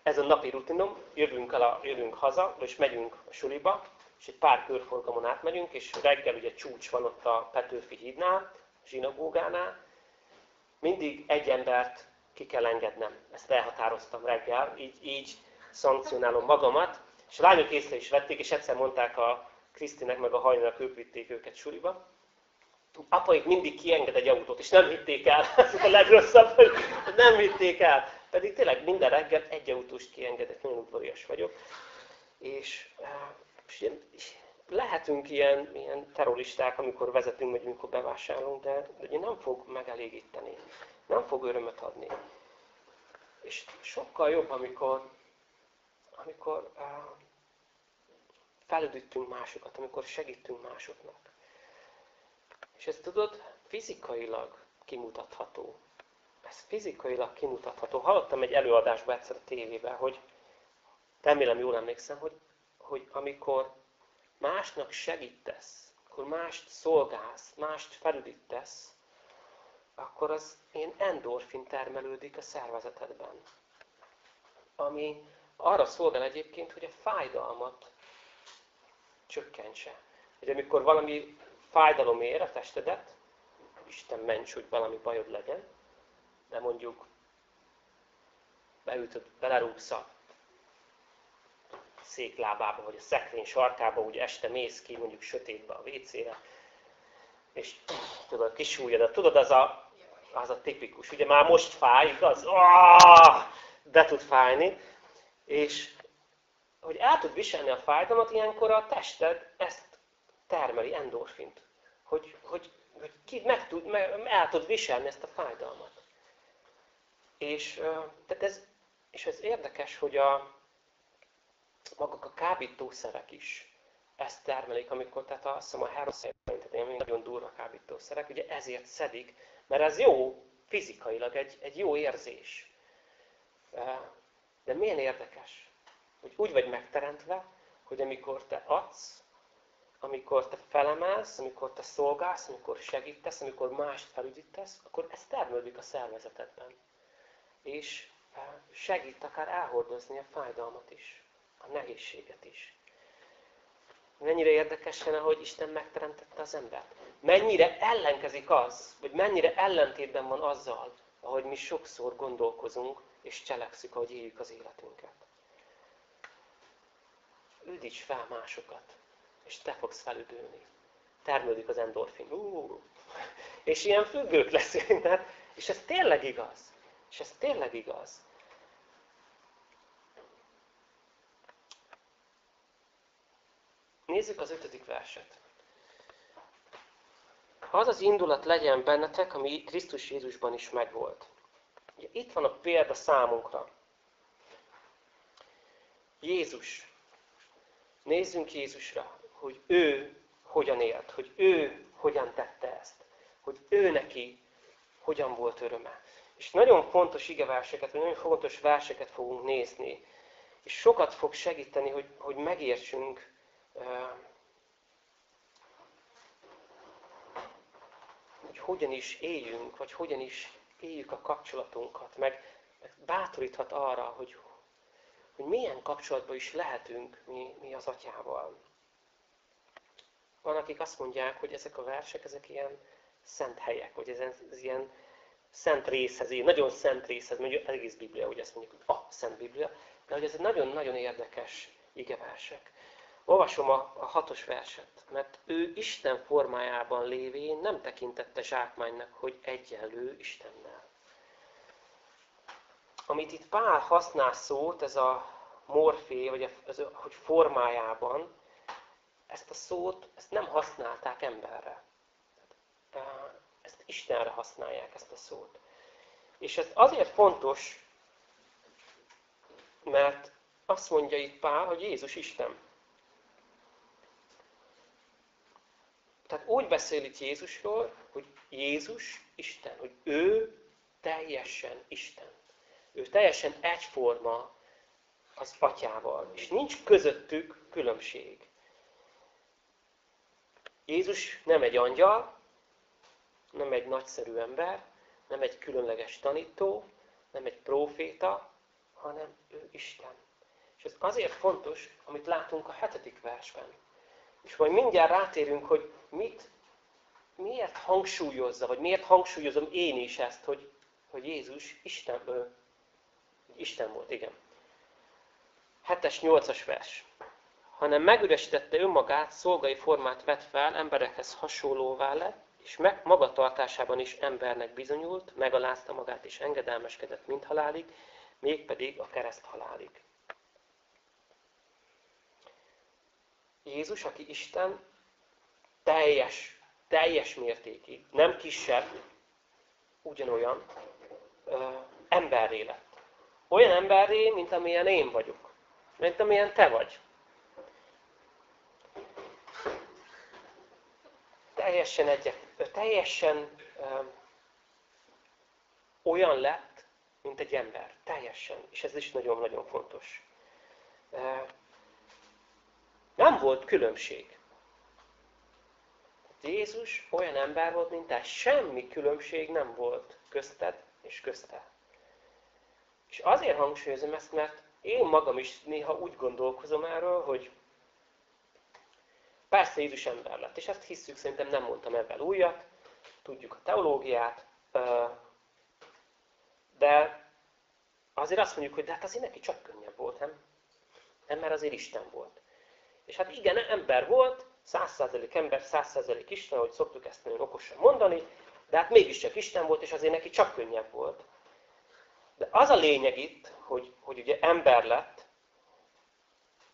Ez a napi rutinom, jövünk, el a, jövünk haza, és megyünk a suliba, és egy pár körforgamon átmegyünk, és reggel ugye csúcs van ott a Petőfi hídnál, a zsinagógánál. Mindig egy embert ki kell engednem. Ezt elhatároztam reggel, így, így szankcionálom magamat. És a lányok észre is vették, és egyszer mondták a Krisztinek, meg a hajnak, ők vitték őket suliba apaik mindig kienged egy autót, és nem hitték el. Ez a legrosszabb, hogy nem hitték el. Pedig tényleg minden reggel egy autóst kiengedett, nagyon udvarias vagyok. És, és lehetünk ilyen, ilyen terroristák, amikor vezetünk, vagy amikor bevásárolunk, de, de nem fog megelégíteni. Nem fog örömöt adni. És sokkal jobb, amikor, amikor uh, felüdítünk másokat, amikor segítünk másoknak. És ezt tudod, fizikailag kimutatható. Ez fizikailag kimutatható. Hallottam egy előadásban egyszer a tévében, hogy remélem jól emlékszem, hogy, hogy amikor másnak segítesz, akkor mást szolgálsz, mást felüdítesz, akkor az én endorfin termelődik a szervezetedben. Ami arra szolgál egyébként, hogy a fájdalmat csökkentse. Hogy amikor valami fájdalom ér a testedet, Isten ments, hogy valami bajod legyen, de mondjuk beütöd, belerúgsz a széklábába, vagy a szekrény sarkába, úgy este mész ki, mondjuk sötétbe a WC-re, és tudod, kisúlyodat, tudod, az a, az a tipikus. Ugye már most fáj, igaz? Oh, de tud fájni. És hogy el tud viselni a fájdalmat, ilyenkor a tested ezt termeli, endorfint. Hogy, hogy, hogy ki meg tud, el tud viselni ezt a fájdalmat. És, tehát ez, és ez érdekes, hogy a, maguk a kábítószerek is ezt termelik, amikor, tehát azt hiszem a heroin, tehát nagyon durva kábítószerek, ugye ezért szedik, mert ez jó, fizikailag egy, egy jó érzés. De milyen érdekes, hogy úgy vagy megteremtve, hogy amikor te adsz, amikor te felemelsz, amikor te szolgálsz, amikor segítesz, amikor mást felüdítesz, akkor ez termelődik a szervezetedben. És segít akár elhordozni a fájdalmat is a nehézséget is. Mennyire érdekes lenne, hogy Isten megteremtette az embert. Mennyire ellenkezik az, vagy mennyire ellentétben van azzal, ahogy mi sokszor gondolkozunk és cselekszük, ahogy éljük az életünket. Üdíts fel másokat, és te fogsz felüdülni. Termődik az endorfin. Uh, és ilyen függők leszünk. És ez tényleg igaz. És ez tényleg igaz. Nézzük az ötödik verset. Az az indulat legyen bennetek, ami Krisztus Jézusban is megvolt. Ugye, itt van a példa számunkra. Jézus. Nézzünk Jézusra, hogy ő hogyan élt, hogy ő hogyan tette ezt, hogy ő neki hogyan volt öröme. És nagyon fontos igeverseket, vagy nagyon fontos verseket fogunk nézni, és sokat fog segíteni, hogy, hogy megértsünk hogy hogyan is éljünk, vagy hogyan is éljük a kapcsolatunkat, meg, meg bátoríthat arra, hogy, hogy milyen kapcsolatban is lehetünk mi, mi az atyával. Van, akik azt mondják, hogy ezek a versek, ezek ilyen szent helyek, vagy ez, ez ilyen szent részhez, ilyen nagyon szent részhez, mondjuk egész Biblia, hogy ezt mondjuk, hogy a Szent Biblia, de hogy ez egy nagyon-nagyon érdekes igeversek. Olvasom a, a hatos verset, mert ő Isten formájában lévén nem tekintette zsákmánynak, hogy egyenlő Istennel. Amit itt Pál használ szót, ez a morfé, vagy az, hogy formájában, ezt a szót ezt nem használták emberre. Ezt Istenre használják, ezt a szót. És ez azért fontos, mert azt mondja itt Pál, hogy Jézus Isten. Tehát úgy beszél itt Jézusról, hogy Jézus Isten, hogy ő teljesen Isten. Ő teljesen egyforma az atyával, és nincs közöttük különbség. Jézus nem egy angyal, nem egy nagyszerű ember, nem egy különleges tanító, nem egy próféta, hanem ő Isten. És ez azért fontos, amit látunk a hetedik versben. És majd mindjárt rátérünk, hogy mit, miért hangsúlyozza, vagy miért hangsúlyozom én is ezt, hogy, hogy Jézus Isten, ö, Isten volt, igen. 7-es, 8-as vers. Hanem megüresítette önmagát, szolgai formát vett fel, emberekhez hasonlóvá lett, és meg, magatartásában is embernek bizonyult, megalázta magát és engedelmeskedett mind halálig, mégpedig a kereszt halálig. Jézus, aki Isten, teljes, teljes mértékig, nem kisebb, ugyanolyan ö, emberré lett. Olyan emberré, mint amilyen én vagyok. Mint amilyen te vagy. Teljesen egyet, teljesen ö, olyan lett, mint egy ember. Teljesen. És ez is nagyon-nagyon fontos. Nem volt különbség. Jézus olyan ember volt, mint te. Semmi különbség nem volt közted és közte. És azért hangsúlyozom ezt, mert én magam is néha úgy gondolkozom erről, hogy persze Jézus ember lett, és ezt hisszük, szerintem nem mondtam ebben újat, tudjuk a teológiát, de azért azt mondjuk, hogy de hát azért neki csak könnyebb volt, nem? Nem, mert azért Isten volt. És hát igen, ember volt, százszázalék ember, százszázalék Isten, ahogy szoktuk ezt nagyon okosan mondani, de hát mégiscsak Isten volt, és azért neki csak könnyebb volt. De az a lényeg itt, hogy, hogy ugye ember lett,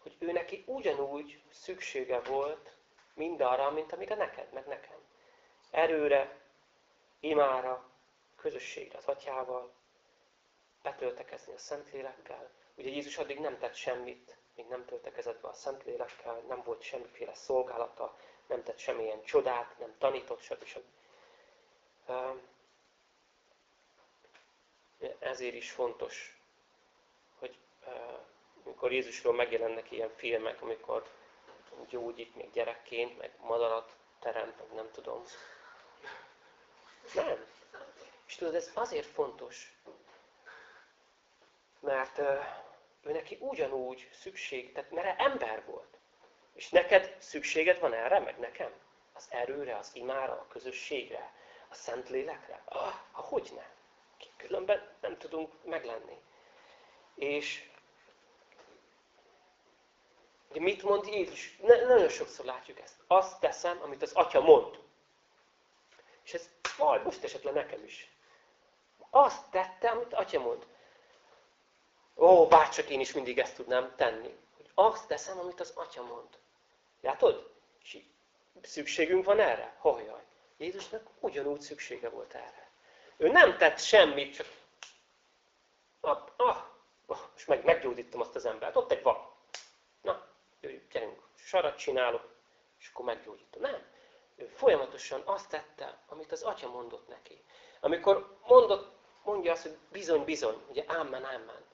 hogy ő neki ugyanúgy szüksége volt mindarra, mint amire neked, meg nekem. Erőre, imára, közösségre az atyával, betöltekezni a Szentlélekkel. Ugye Jézus addig nem tett semmit, még nem töltekezett be a Szentlélekkel, nem volt semmiféle szolgálata, nem tett semmilyen csodát, nem tanított, stb. Ezért is fontos, hogy amikor Jézusról megjelennek ilyen filmek, amikor gyógyít még gyerekként, meg madarat teremt, meg nem tudom. Nem. És tudod, ez azért fontos, mert ő neki ugyanúgy szükség, tehát mert ember volt. És neked szükséged van erre, meg nekem? Az erőre, az imára, a közösségre, a Szentlélekre? Ah, hogy ne? Különben nem tudunk meglenni. És ugye mit mond Jézus? Ne, nagyon sokszor látjuk ezt. Azt teszem, amit az Atya mond. És ez majd most esetleg nekem is. Azt tette, amit Atya mond. Ó, bárcsak én is mindig ezt tudnám tenni. Hogy azt teszem, amit az Atya mond. Látod? És szükségünk van erre? Hajjaj. Jézusnak ugyanúgy szüksége volt erre. Ő nem tett semmit, csak ah, ah, most meg, meggyógyítom azt az embert. Ott egy van. Na, gyerünk, sarat csinálok, és akkor meggyógyítom. Nem. Ő folyamatosan azt tette, amit az atya mondott neki. Amikor mondott, mondja azt, hogy bizony, bizony, ugye ámen, ámen.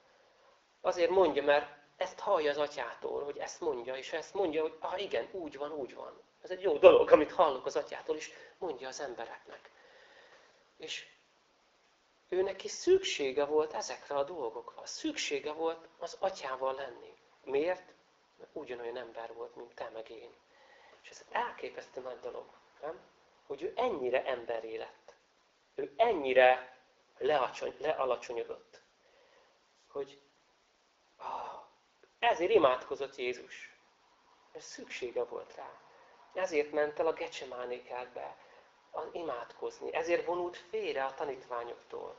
Azért mondja, mert ezt hallja az atyától, hogy ezt mondja, és ezt mondja, hogy ah igen, úgy van, úgy van. Ez egy jó dolog, amit hallok az atyától, és mondja az embereknek. És ő neki szüksége volt ezekre a dolgokra. Szüksége volt az atyával lenni. Miért? Mert ugyanolyan ember volt, mint te meg én. És ez elképesztő nagy dolog, nem? Hogy ő ennyire emberé lett. Ő ennyire lealacsonyodott. Hogy ezért imádkozott Jézus. Mert szüksége volt rá. Ezért ment el a Gecsemánékelbe imádkozni. Ezért vonult félre a tanítványoktól,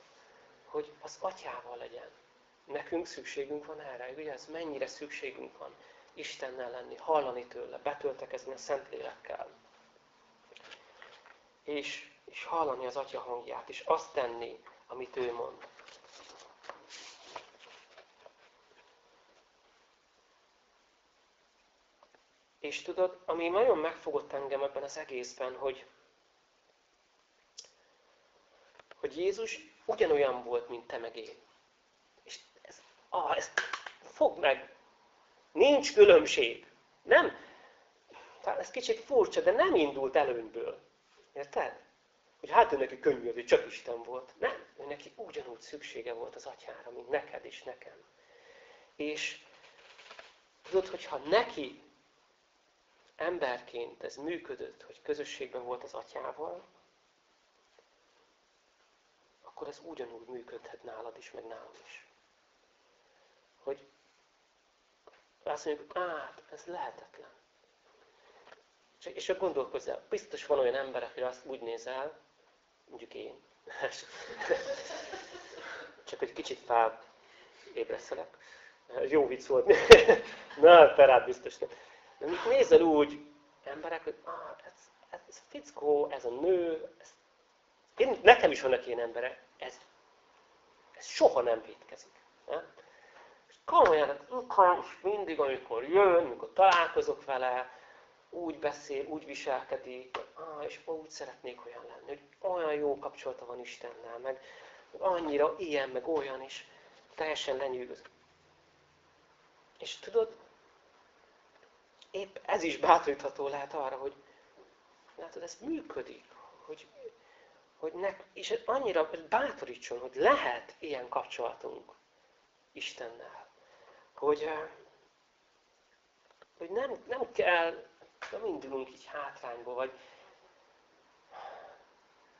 hogy az atyával legyen. Nekünk szükségünk van erre. Ugye ez mennyire szükségünk van Istennel lenni, hallani tőle, betöltekezni a Szentlélekkel. És, és hallani az Atya hangját, és azt tenni, amit ő mond. És tudod, ami nagyon megfogott engem ebben az egészben, hogy, hogy Jézus ugyanolyan volt, mint te meg én. És ez, ah, ez fog meg. Nincs különbség. Nem? Tehát ez kicsit furcsa, de nem indult előnyből. Érted? Hogy hát ő neki könnyű, hogy csak Isten volt. Nem, ő neki ugyanúgy szüksége volt az atyára, mint neked és nekem. És tudod, hogyha neki emberként ez működött, hogy közösségben volt az atyával, akkor ez ugyanúgy működhet nálad is, meg nálam is. Hogy azt mondjuk, hát, ez lehetetlen. És, és akkor gondolkozzál, biztos van olyan ember, aki azt úgy nézel, mondjuk én, csak egy kicsit ébresztelek. Jó vicc volt. Na, te rád biztos nem. De nézel úgy emberek, hogy ah, ez, ez a fickó, ez a nő, ez, én, nekem is vannak ilyen emberek, ez, ez soha nem vétkezik. Ne? Komolyan, hát és mindig, amikor jön, amikor találkozok vele, úgy beszél, úgy viselkedik, és úgy szeretnék olyan lenni, hogy olyan jó kapcsolata van Istennel, meg annyira ilyen, meg olyan, és teljesen lenyűgöz. És tudod, épp ez is bátorítható lehet arra, hogy látod, ez működik, hogy, hogy ne, és annyira bátorítson, hogy lehet ilyen kapcsolatunk Istennel, hogy, eh, hogy nem, nem kell, nem indulunk így hátrányba, vagy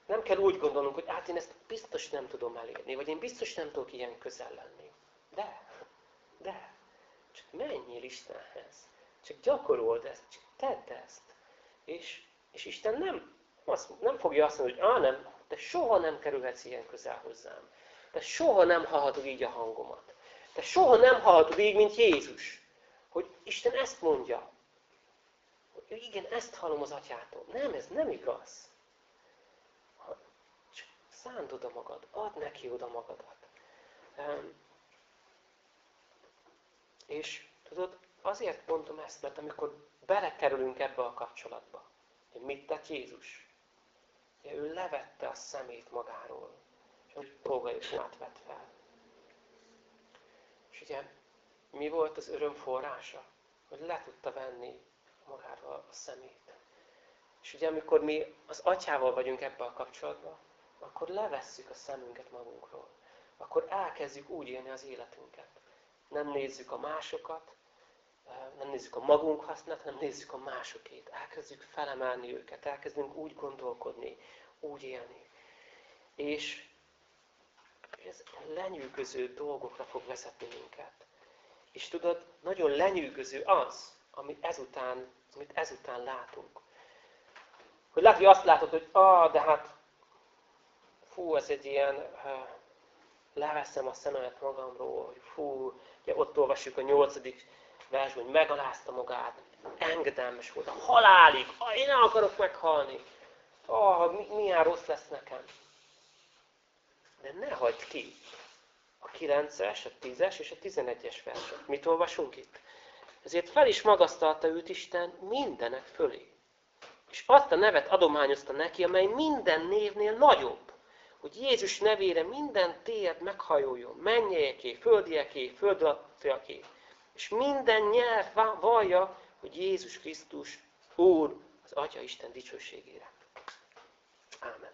nem kell úgy gondolnunk, hogy hát én ezt biztos nem tudom elérni, vagy én biztos nem tudok ilyen közel lenni. De, de, csak menjél Istenhez. Csak gyakorold ezt, csak tedd ezt. És, és Isten nem, azt, nem fogja azt mondani, hogy ah nem, te soha nem kerülhetsz ilyen közel hozzám. Te soha nem hallhatod így a hangomat. Te soha nem hallhatod így, mint Jézus. Hogy Isten ezt mondja. Hogy igen, ezt hallom az atyától. Nem, ez nem igaz. Csak szánd oda magad, add neki oda magadat. És tudod, Azért mondom ezt, mert amikor belekerülünk ebbe a kapcsolatba, hogy mit tett Jézus? Ugye, ő levette a szemét magáról, és úgy dolga is átvett fel. Ugye, mi volt az öröm forrása? Hogy le tudta venni magáról a szemét. És ugye, amikor mi az atyával vagyunk ebbe a kapcsolatban, akkor levesszük a szemünket magunkról. Akkor elkezdjük úgy élni az életünket. Nem nézzük a másokat, nem nézzük a magunk hasznát, hanem nézzük a másokét. Elkezdjük felemelni őket, elkezdünk úgy gondolkodni, úgy élni. És ez lenyűgöző dolgokra fog vezetni minket. És tudod, nagyon lenyűgöző az, amit ezután, amit ezután látunk. Hogy lehet, hogy azt látod, hogy ah, de hát fú, ez egy ilyen, uh, leveszem a szememet magamról, hogy fú, ugye ott olvassuk a nyolcadik versben, hogy megalázta magát, engedelmes volt, a halálig, ah, én nem akarok meghalni, ah, milyen rossz lesz nekem. De ne hagyd ki a 9-es, a 10-es és a 11-es verset. Mit olvasunk itt? Ezért fel is magasztalta őt Isten mindenek fölé. És azt a nevet adományozta neki, amely minden névnél nagyobb. Hogy Jézus nevére minden térd meghajoljon, mennyeieké, földieké, földalatiaké és minden nyelv vallja, hogy Jézus Krisztus Úr az Atya Isten dicsőségére. Ámen.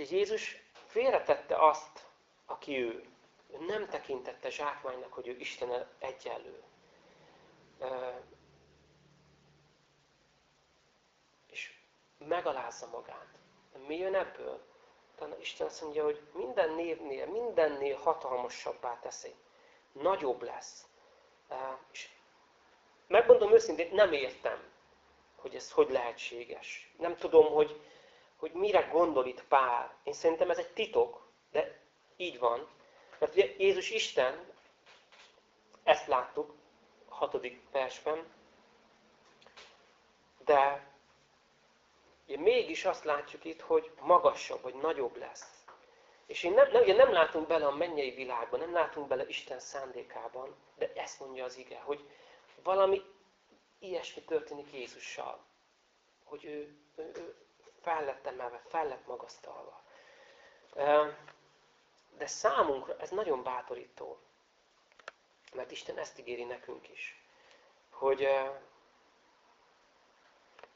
És Jézus félretette azt, aki ő. Ő nem tekintette zsákmánynak, hogy ő Isten egyenlő. És megalázza magát. Mi jön ebből? utána Isten azt mondja, hogy minden névnél, mindennél hatalmasabbá teszi. Nagyobb lesz. És megmondom őszintén, nem értem, hogy ez hogy lehetséges. Nem tudom, hogy, hogy mire gondol itt Pál. Én szerintem ez egy titok, de így van. Mert ugye Jézus Isten, ezt láttuk a hatodik versben, de mégis azt látjuk itt, hogy magasabb, vagy nagyobb lesz. És én nem, nem, ugye nem látunk bele a mennyei világban, nem látunk bele Isten szándékában, de ezt mondja az ige, hogy valami ilyesmi történik Jézussal. Hogy ő, ő fel lett emelve, fel lett magasztalva. De számunkra ez nagyon bátorító. Mert Isten ezt ígéri nekünk is. Hogy,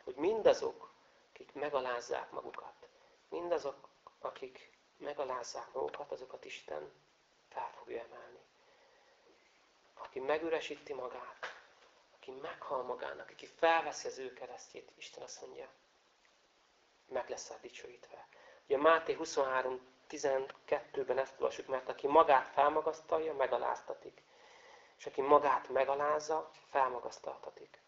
hogy mindazok, akik megalázzák magukat. Mindazok, akik megalázzák magukat, azokat Isten fel fogja emelni. Aki megüresíti magát, aki meghal magának, aki felveszi az ő keresztjét, Isten azt mondja, meg lesz a dicsőítve. Ugye Máté 23, 12-ben ezt olvasjuk, mert aki magát felmagasztalja, megaláztatik. És aki magát megalázza, felmagasztaltatik.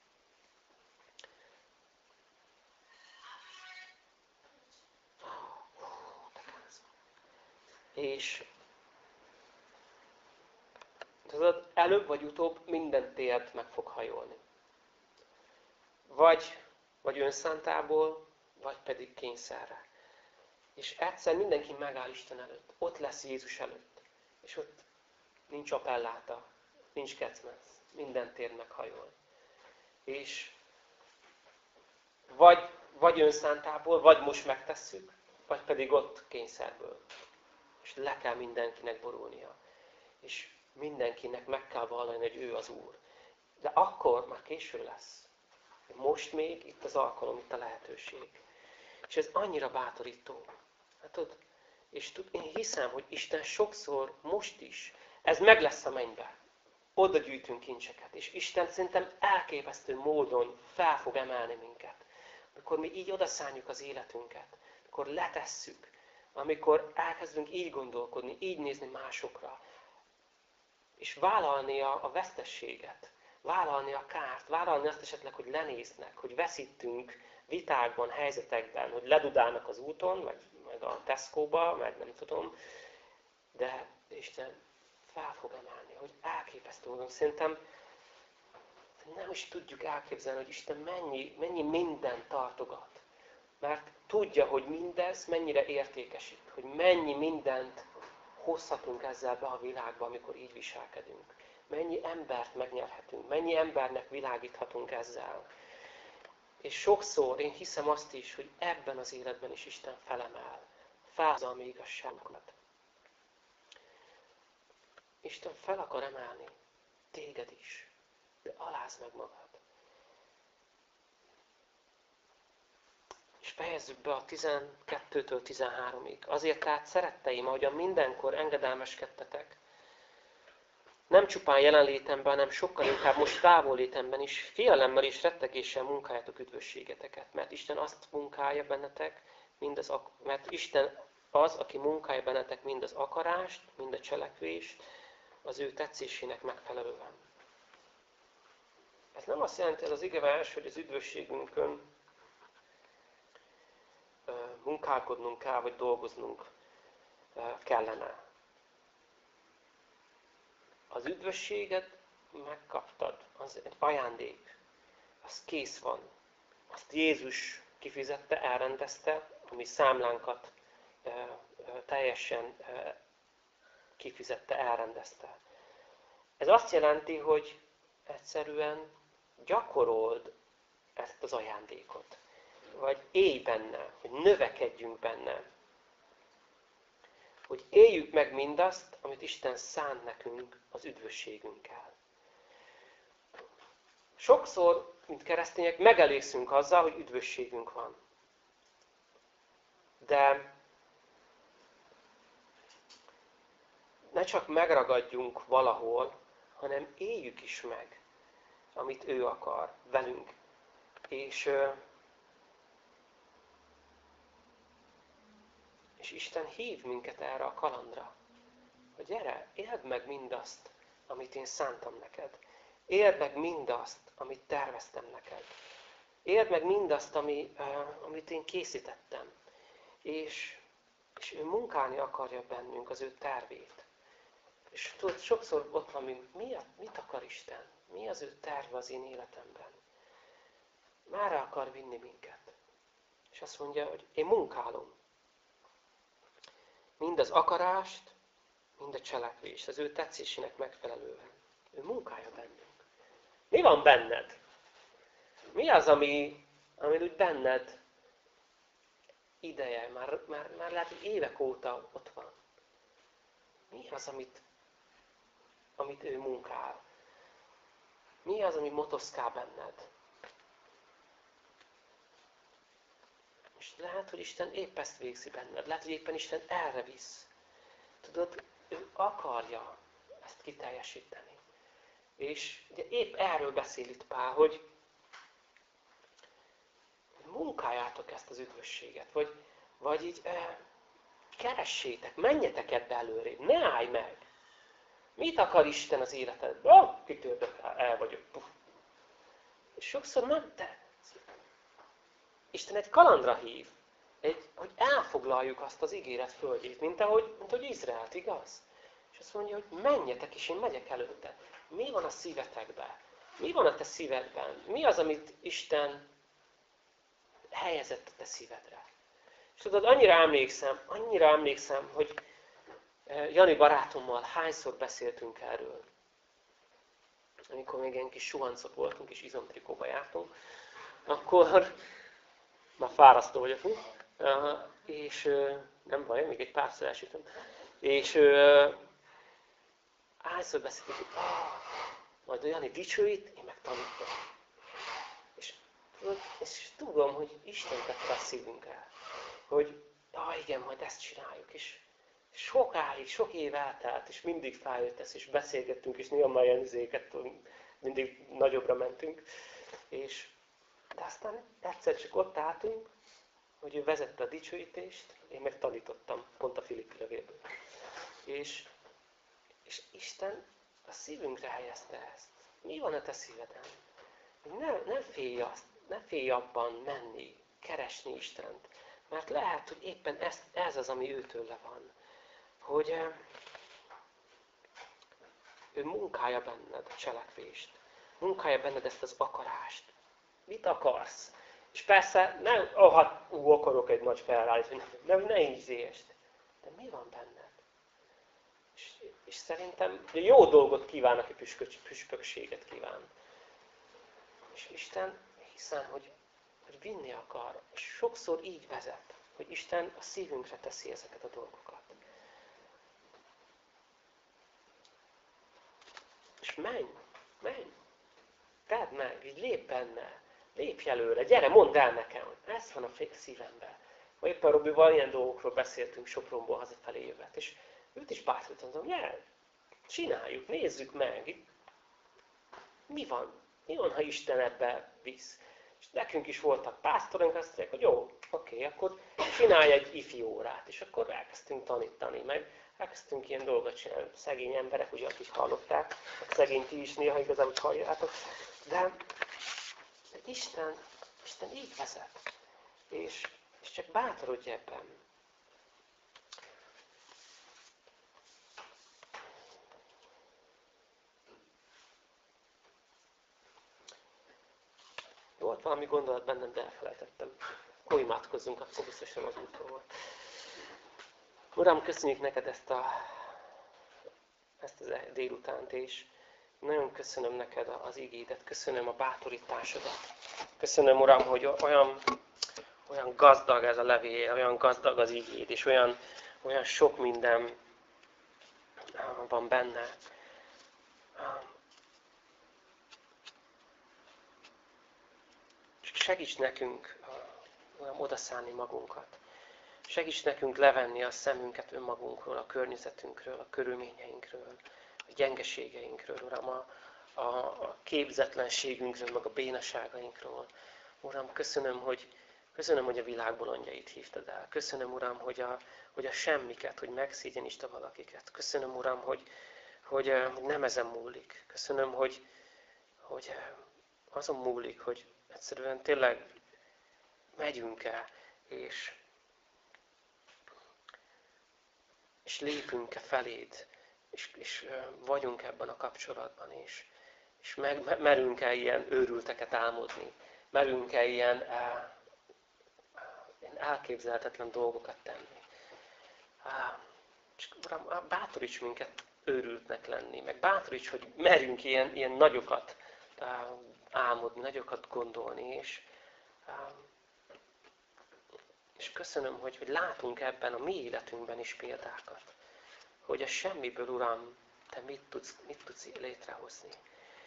És Tudod, előbb vagy utóbb minden tért meg fog hajolni. Vagy, vagy önszántából, vagy pedig kényszerre. És egyszer mindenki megáll Isten előtt. Ott lesz Jézus előtt. És ott nincs appelláta, nincs kecmez. Minden tér meghajol. És vagy, vagy önszántából, vagy most megtesszük, vagy pedig ott kényszerből. És le kell mindenkinek borulnia. És mindenkinek meg kell vallani, hogy ő az Úr. De akkor már késő lesz. Most még itt az alkalom, itt a lehetőség. És ez annyira bátorító. Hát tudod, és tud, én hiszem, hogy Isten sokszor, most is, ez meg lesz a mennybe. Oda gyűjtünk kincseket. És Isten szerintem elképesztő módon fel fog emelni minket. Amikor mi így odaszálljuk az életünket, amikor letesszük, amikor elkezdünk így gondolkodni, így nézni másokra, és vállalni a, a vesztességet, vállalni a kárt, vállalni azt esetleg, hogy lenéznek, hogy veszítünk vitákban, helyzetekben, hogy ledudálnak az úton, vagy meg a Tesco-ba, meg nem tudom, de Isten fel fog emelni, hogy elképesztő módon. Szerintem nem is tudjuk elképzelni, hogy Isten mennyi, mennyi mindent tartogat. Mert tudja, hogy mindez mennyire értékesít, hogy mennyi mindent hozhatunk ezzel be a világba, amikor így viselkedünk. Mennyi embert megnyerhetünk, mennyi embernek világíthatunk ezzel. És sokszor én hiszem azt is, hogy ebben az életben is Isten felemel. Felhozza a mi igazságokat. Isten fel akar emelni téged is, de aláz meg magad. És fejezzük be a 12-től 13-ig. Azért tehát szeretteim, ahogyan mindenkor engedelmeskedtetek, nem csupán jelenlétemben, hanem sokkal inkább most távollétemben is, félelemmel és rettegéssel munkáljátok üdvösségeteket. Mert Isten azt munkálja bennetek, mind az, mert Isten az, aki munkálja bennetek mind az akarást, mind a cselekvést, az ő tetszésének megfelelően. Ez nem azt jelenti ez az igevers, hogy az üdvösségünkön munkálkodnunk kell, vagy dolgoznunk kellene. Az üdvösséget megkaptad, az egy ajándék, az kész van. Azt Jézus kifizette, elrendezte, ami számlánkat teljesen kifizette, elrendezte. Ez azt jelenti, hogy egyszerűen gyakorold ezt az ajándékot. Vagy élj benne, hogy növekedjünk benne. Hogy éljük meg mindazt, amit Isten szánt nekünk az üdvösségünkkel. Sokszor, mint keresztények, megelégszünk azzal, hogy üdvösségünk van. De ne csak megragadjunk valahol, hanem éljük is meg, amit ő akar velünk. És, és Isten hív minket erre a kalandra, hogy gyere, éld meg mindazt, amit én szántam neked. Éld meg mindazt, amit terveztem neked. Éld meg mindazt, ami, amit én készítettem. És, és ő munkálni akarja bennünk az ő tervét. És tudod, sokszor ott van, mint mi, mit akar Isten? Mi az ő terve az én életemben? Mára akar vinni minket. És azt mondja, hogy én munkálom. Mind az akarást, mind a cselekvést, az ő tetszésének megfelelően. Ő munkálja bennünk. Mi van benned? Mi az, ami, ami úgy benned ideje, már, már, már lehet, hogy évek óta ott van? Mi az, amit amit ő munkál? Mi az, ami motoszkál benned? És lehet, hogy Isten épp ezt végzi benned. Lehet, hogy éppen Isten erre visz. Tudod, ő akarja ezt kiteljesíteni. És ugye épp erről beszél itt Pál, hogy munkáljátok ezt az üdvösséget, vagy, vagy így eh, keressétek, menjetek ebbe előrébb, ne állj meg. Mit akar Isten az életedben? Oh, kitördök, el vagyok. Puff. És sokszor nem te. Isten egy kalandra hív, egy, hogy elfoglaljuk azt az ígéret földjét, mint ahogy, mint ahogy Izraelt, igaz? És azt mondja, hogy menjetek, és én megyek előtte. Mi van a szívetekben? Mi van a te szívedben? Mi az, amit Isten helyezett a te szívedre? És tudod, annyira emlékszem, annyira emlékszem, hogy eh, Jani barátommal hányszor beszéltünk erről. Amikor még ilyen kis suhancok voltunk, és izomtrikóba jártunk, akkor már fárasztó vagyok, és nem baj, még egy párszor elsütöm. És hányszor beszéltünk, hogy majd olyan egy dicsőít, én meg tanítom. És, és tudom, hogy Isten tette a szívünkre, hogy ah, igen, majd ezt csináljuk. És sokáig, sok év eltelt, és mindig feljött ez, és beszélgettünk, és néha már ilyen izéket, mindig nagyobbra mentünk. És, de aztán egyszer csak ott álltunk, hogy ő vezette a dicsőítést, én meg tanítottam, pont a Filippi levélből. És, és Isten a szívünkre helyezte ezt. Mi van a te szíveden? Ne, ne, félj azt, ne félj abban menni, keresni Istent. Mert lehet, hogy éppen ez, ez az, ami őtőle van. Hogy eh, ő munkálja benned a cselekvést. Munkálja benned ezt az akarást. Mit akarsz? És persze, nem, oh, hát, ú, akarok egy nagy ferrari nem, ne ízést. De mi van benned? És, és szerintem jó dolgot kíván, aki püspökséget kíván. És Isten hiszen, hogy, hogy vinni akar. És sokszor így vezet, hogy Isten a szívünkre teszi ezeket a dolgokat. És menj, menj. Tedd meg, így lép benne. Lépj előre, gyere, mondd el nekem. Ez van a szívemben. Ma éppen Robival ilyen dolgokról beszéltünk Sopronból hazafelé jövet. És őt is bátorítottam, gyere, csináljuk, nézzük meg. Mi van? Mi van, ha Isten ebbe visz? És nekünk is voltak pásztorunk, azt mondják, hogy jó, oké, akkor csinálj egy ifi órát. És akkor elkezdtünk tanítani, meg elkezdtünk ilyen dolgot csinálni. Szegény emberek, ugye, akik hallották, szegény ti is néha igazából halljátok. De Isten, Isten így vezet. És, és csak bátorodj ebben. Volt valami gondolat bennem, de elfelejtettem. Akkor imádkozzunk, akkor biztosan az útról volt. Uram, köszönjük neked ezt a, ezt az délutánt, és nagyon köszönöm neked az igédet, köszönöm a bátorításodat. Köszönöm, Uram, hogy olyan, olyan gazdag ez a levél, olyan gazdag az igéd, és olyan, olyan sok minden van benne. Segíts nekünk olyan odaszállni magunkat. Segíts nekünk levenni a szemünket önmagunkról, a környezetünkről, a körülményeinkről, a gyengeségeinkről, Uram, a, a, a képzetlenségünkről, meg a bénaságainkról. Uram, köszönöm, hogy, köszönöm, hogy a világ bolondjait hívtad el. Köszönöm, Uram, hogy a, hogy a semmiket, hogy megszégyeniste valakiket. Köszönöm, Uram, hogy, hogy, eh, hogy nem ezen múlik. Köszönöm, hogy, hogy eh, azon múlik, hogy egyszerűen tényleg megyünk el, és, és lépünk-e feléd, és, és vagyunk ebben a kapcsolatban is. És meg, merünk-e ilyen őrülteket álmodni? Merünk-e ilyen e, elképzelhetetlen dolgokat tenni? Csak Uram, bátoríts minket őrültnek lenni, meg bátoríts, hogy merünk ilyen, ilyen nagyokat álmodni, nagyokat gondolni, és, és köszönöm, hogy, hogy látunk ebben a mi életünkben is példákat hogy a semmiből, Uram, Te mit tudsz, mit tudsz létrehozni.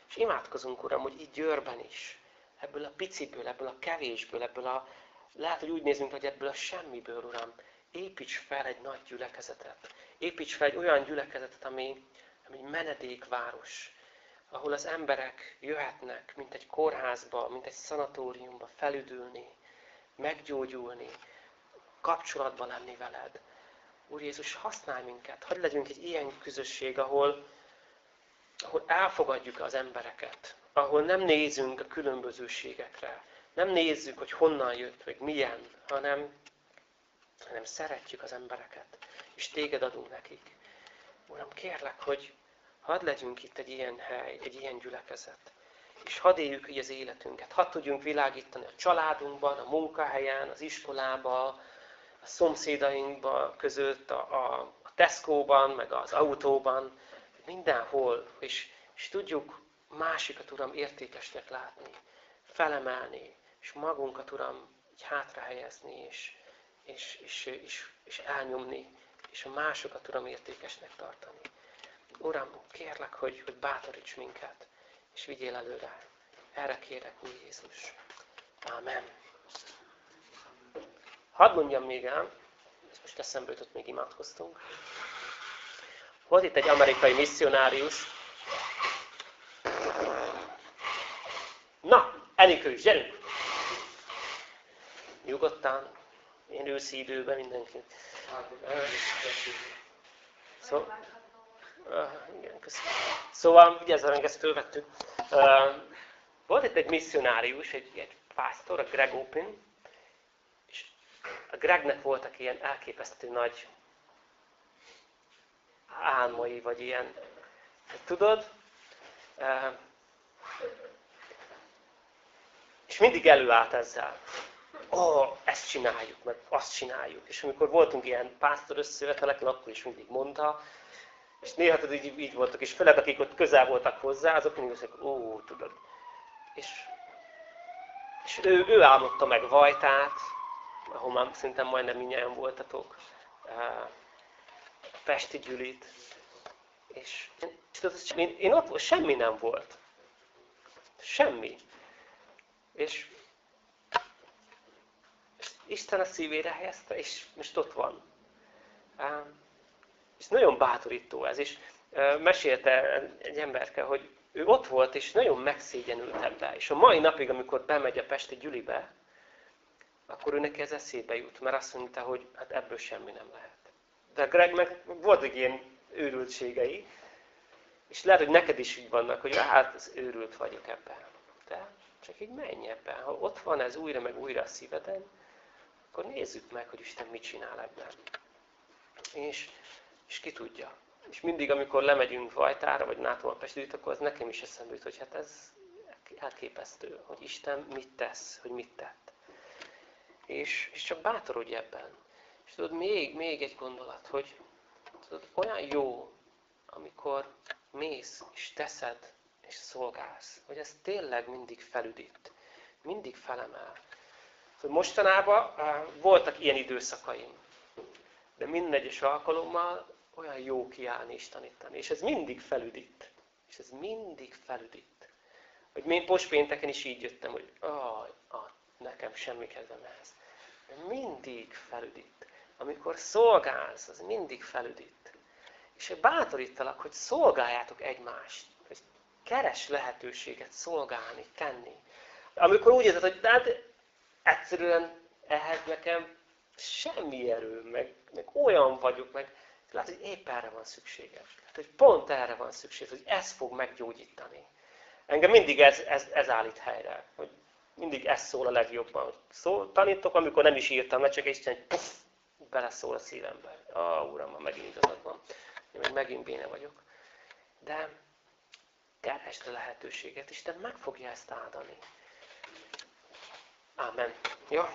És imádkozunk, Uram, hogy így Győrben is, ebből a piciből, ebből a kevésből, ebből a, lehet, hogy úgy nézünk, hogy ebből a semmiből, Uram, építs fel egy nagy gyülekezetet. Építs fel egy olyan gyülekezetet, ami, ami menedékváros, ahol az emberek jöhetnek, mint egy kórházba, mint egy szanatóriumba felüdülni, meggyógyulni, kapcsolatban lenni veled. Úr Jézus, használj minket, hadd legyünk egy ilyen közösség, ahol, ahol elfogadjuk az embereket, ahol nem nézünk a különbözőségekre, nem nézzük, hogy honnan jött, vagy milyen, hanem, hanem szeretjük az embereket, és téged adunk nekik. Uram, kérlek, hogy hadd legyünk itt egy ilyen hely, egy ilyen gyülekezet. És hadd éljük így az életünket. Hadd tudjunk világítani a családunkban, a munkahelyen, az iskolában, a szomszédainkban között, a, a, a Tesco-ban, meg az autóban, mindenhol. És, és tudjuk másikat, Uram, értékesnek látni, felemelni, és magunkat, Uram, így hátra helyezni, és, és, és, és, és elnyomni, és a másokat, Uram, értékesnek tartani. Uram, kérlek, hogy, hogy bátoríts minket, és vigyél előre. Erre kérek, mi Jézus. Amen. Hadd mondjam még el, és most eszembe jutott, még imádkoztunk. Volt itt egy amerikai misszionárius. Na, Enikő, gyerünk! Nyugodtan, én őszi időben mindenki. Szóval, igen, köszönöm. Szóval, ezzel ezt fölvettük. Volt itt egy misszionárius, egy, egy pásztor, a Greg Opin, a Gregnek voltak ilyen elképesztő nagy álmai, vagy ilyen, tudod, és mindig előállt ezzel. Ó, oh, ezt csináljuk, meg azt csináljuk. És amikor voltunk ilyen pásztor összejöveteleken, akkor is mindig mondta, és néha tudod, így, így voltak, és főleg akik ott közel voltak hozzá, azok mindig azt mondják, ó, tudod. És, és ő, ő álmodta meg Vajtát, ahol már szerintem majdnem minnyáján voltatok, Pesti Gyülit, és, és én, én ott semmi nem volt. Semmi. És Isten a szívére helyezte, és most ott van. És nagyon bátorító ez, és mesélte egy emberke, hogy ő ott volt, és nagyon megszégyenült ebbe. És a mai napig, amikor bemegy a Pesti Gyülibe, akkor ő neki ez eszébe jut, mert azt mondta, hogy hát ebből semmi nem lehet. De Greg meg voltak ilyen őrültségei, és lehet, hogy neked is így vannak, hogy hát az őrült vagyok ebben. De csak így menj ebben. Ha ott van ez újra meg újra a szíveden, akkor nézzük meg, hogy Isten mit csinál ebben. És, és ki tudja. És mindig, amikor lemegyünk Vajtára, vagy látom a Pestőt, akkor az nekem is eszembe jut, hogy hát ez elképesztő, hogy Isten mit tesz, hogy mit tett. És, és csak bátorodj ebben. És tudod, még, még egy gondolat, hogy tudod, olyan jó, amikor mész, és teszed, és szolgálsz, hogy ez tényleg mindig felüdít, mindig felemel. Szóval mostanában voltak ilyen időszakaim. De minden egyes alkalommal olyan jó kiállni és tanítani. És ez mindig felüdít. És ez mindig felüdít. Hogy én most pénteken is így jöttem, hogy ah, ah, nekem semmi kedvem ehhez. Mindig felüdít. Amikor szolgálsz, az mindig felüdít. És bátorítalak, hogy szolgáljátok egymást. Hogy keres lehetőséget szolgálni, tenni. Amikor úgy érzed, hogy hát egyszerűen ehhez nekem semmi erő, meg, meg olyan vagyok, meg lehet, hogy épp erre van szükséges. Lehet, hogy pont erre van szükség, hogy ez fog meggyógyítani. Engem mindig ez, ez, ez állít helyre, hogy mindig ez szól a legjobban. Szól, tanítok, amikor nem is írtam, mert csak Isten puff, beleszól a szívembe. Ó, Uram, ma megint igazad van. Én meg megint béne vagyok. De keresd a lehetőséget, Isten meg fogja ezt áldani. Amen. Ja.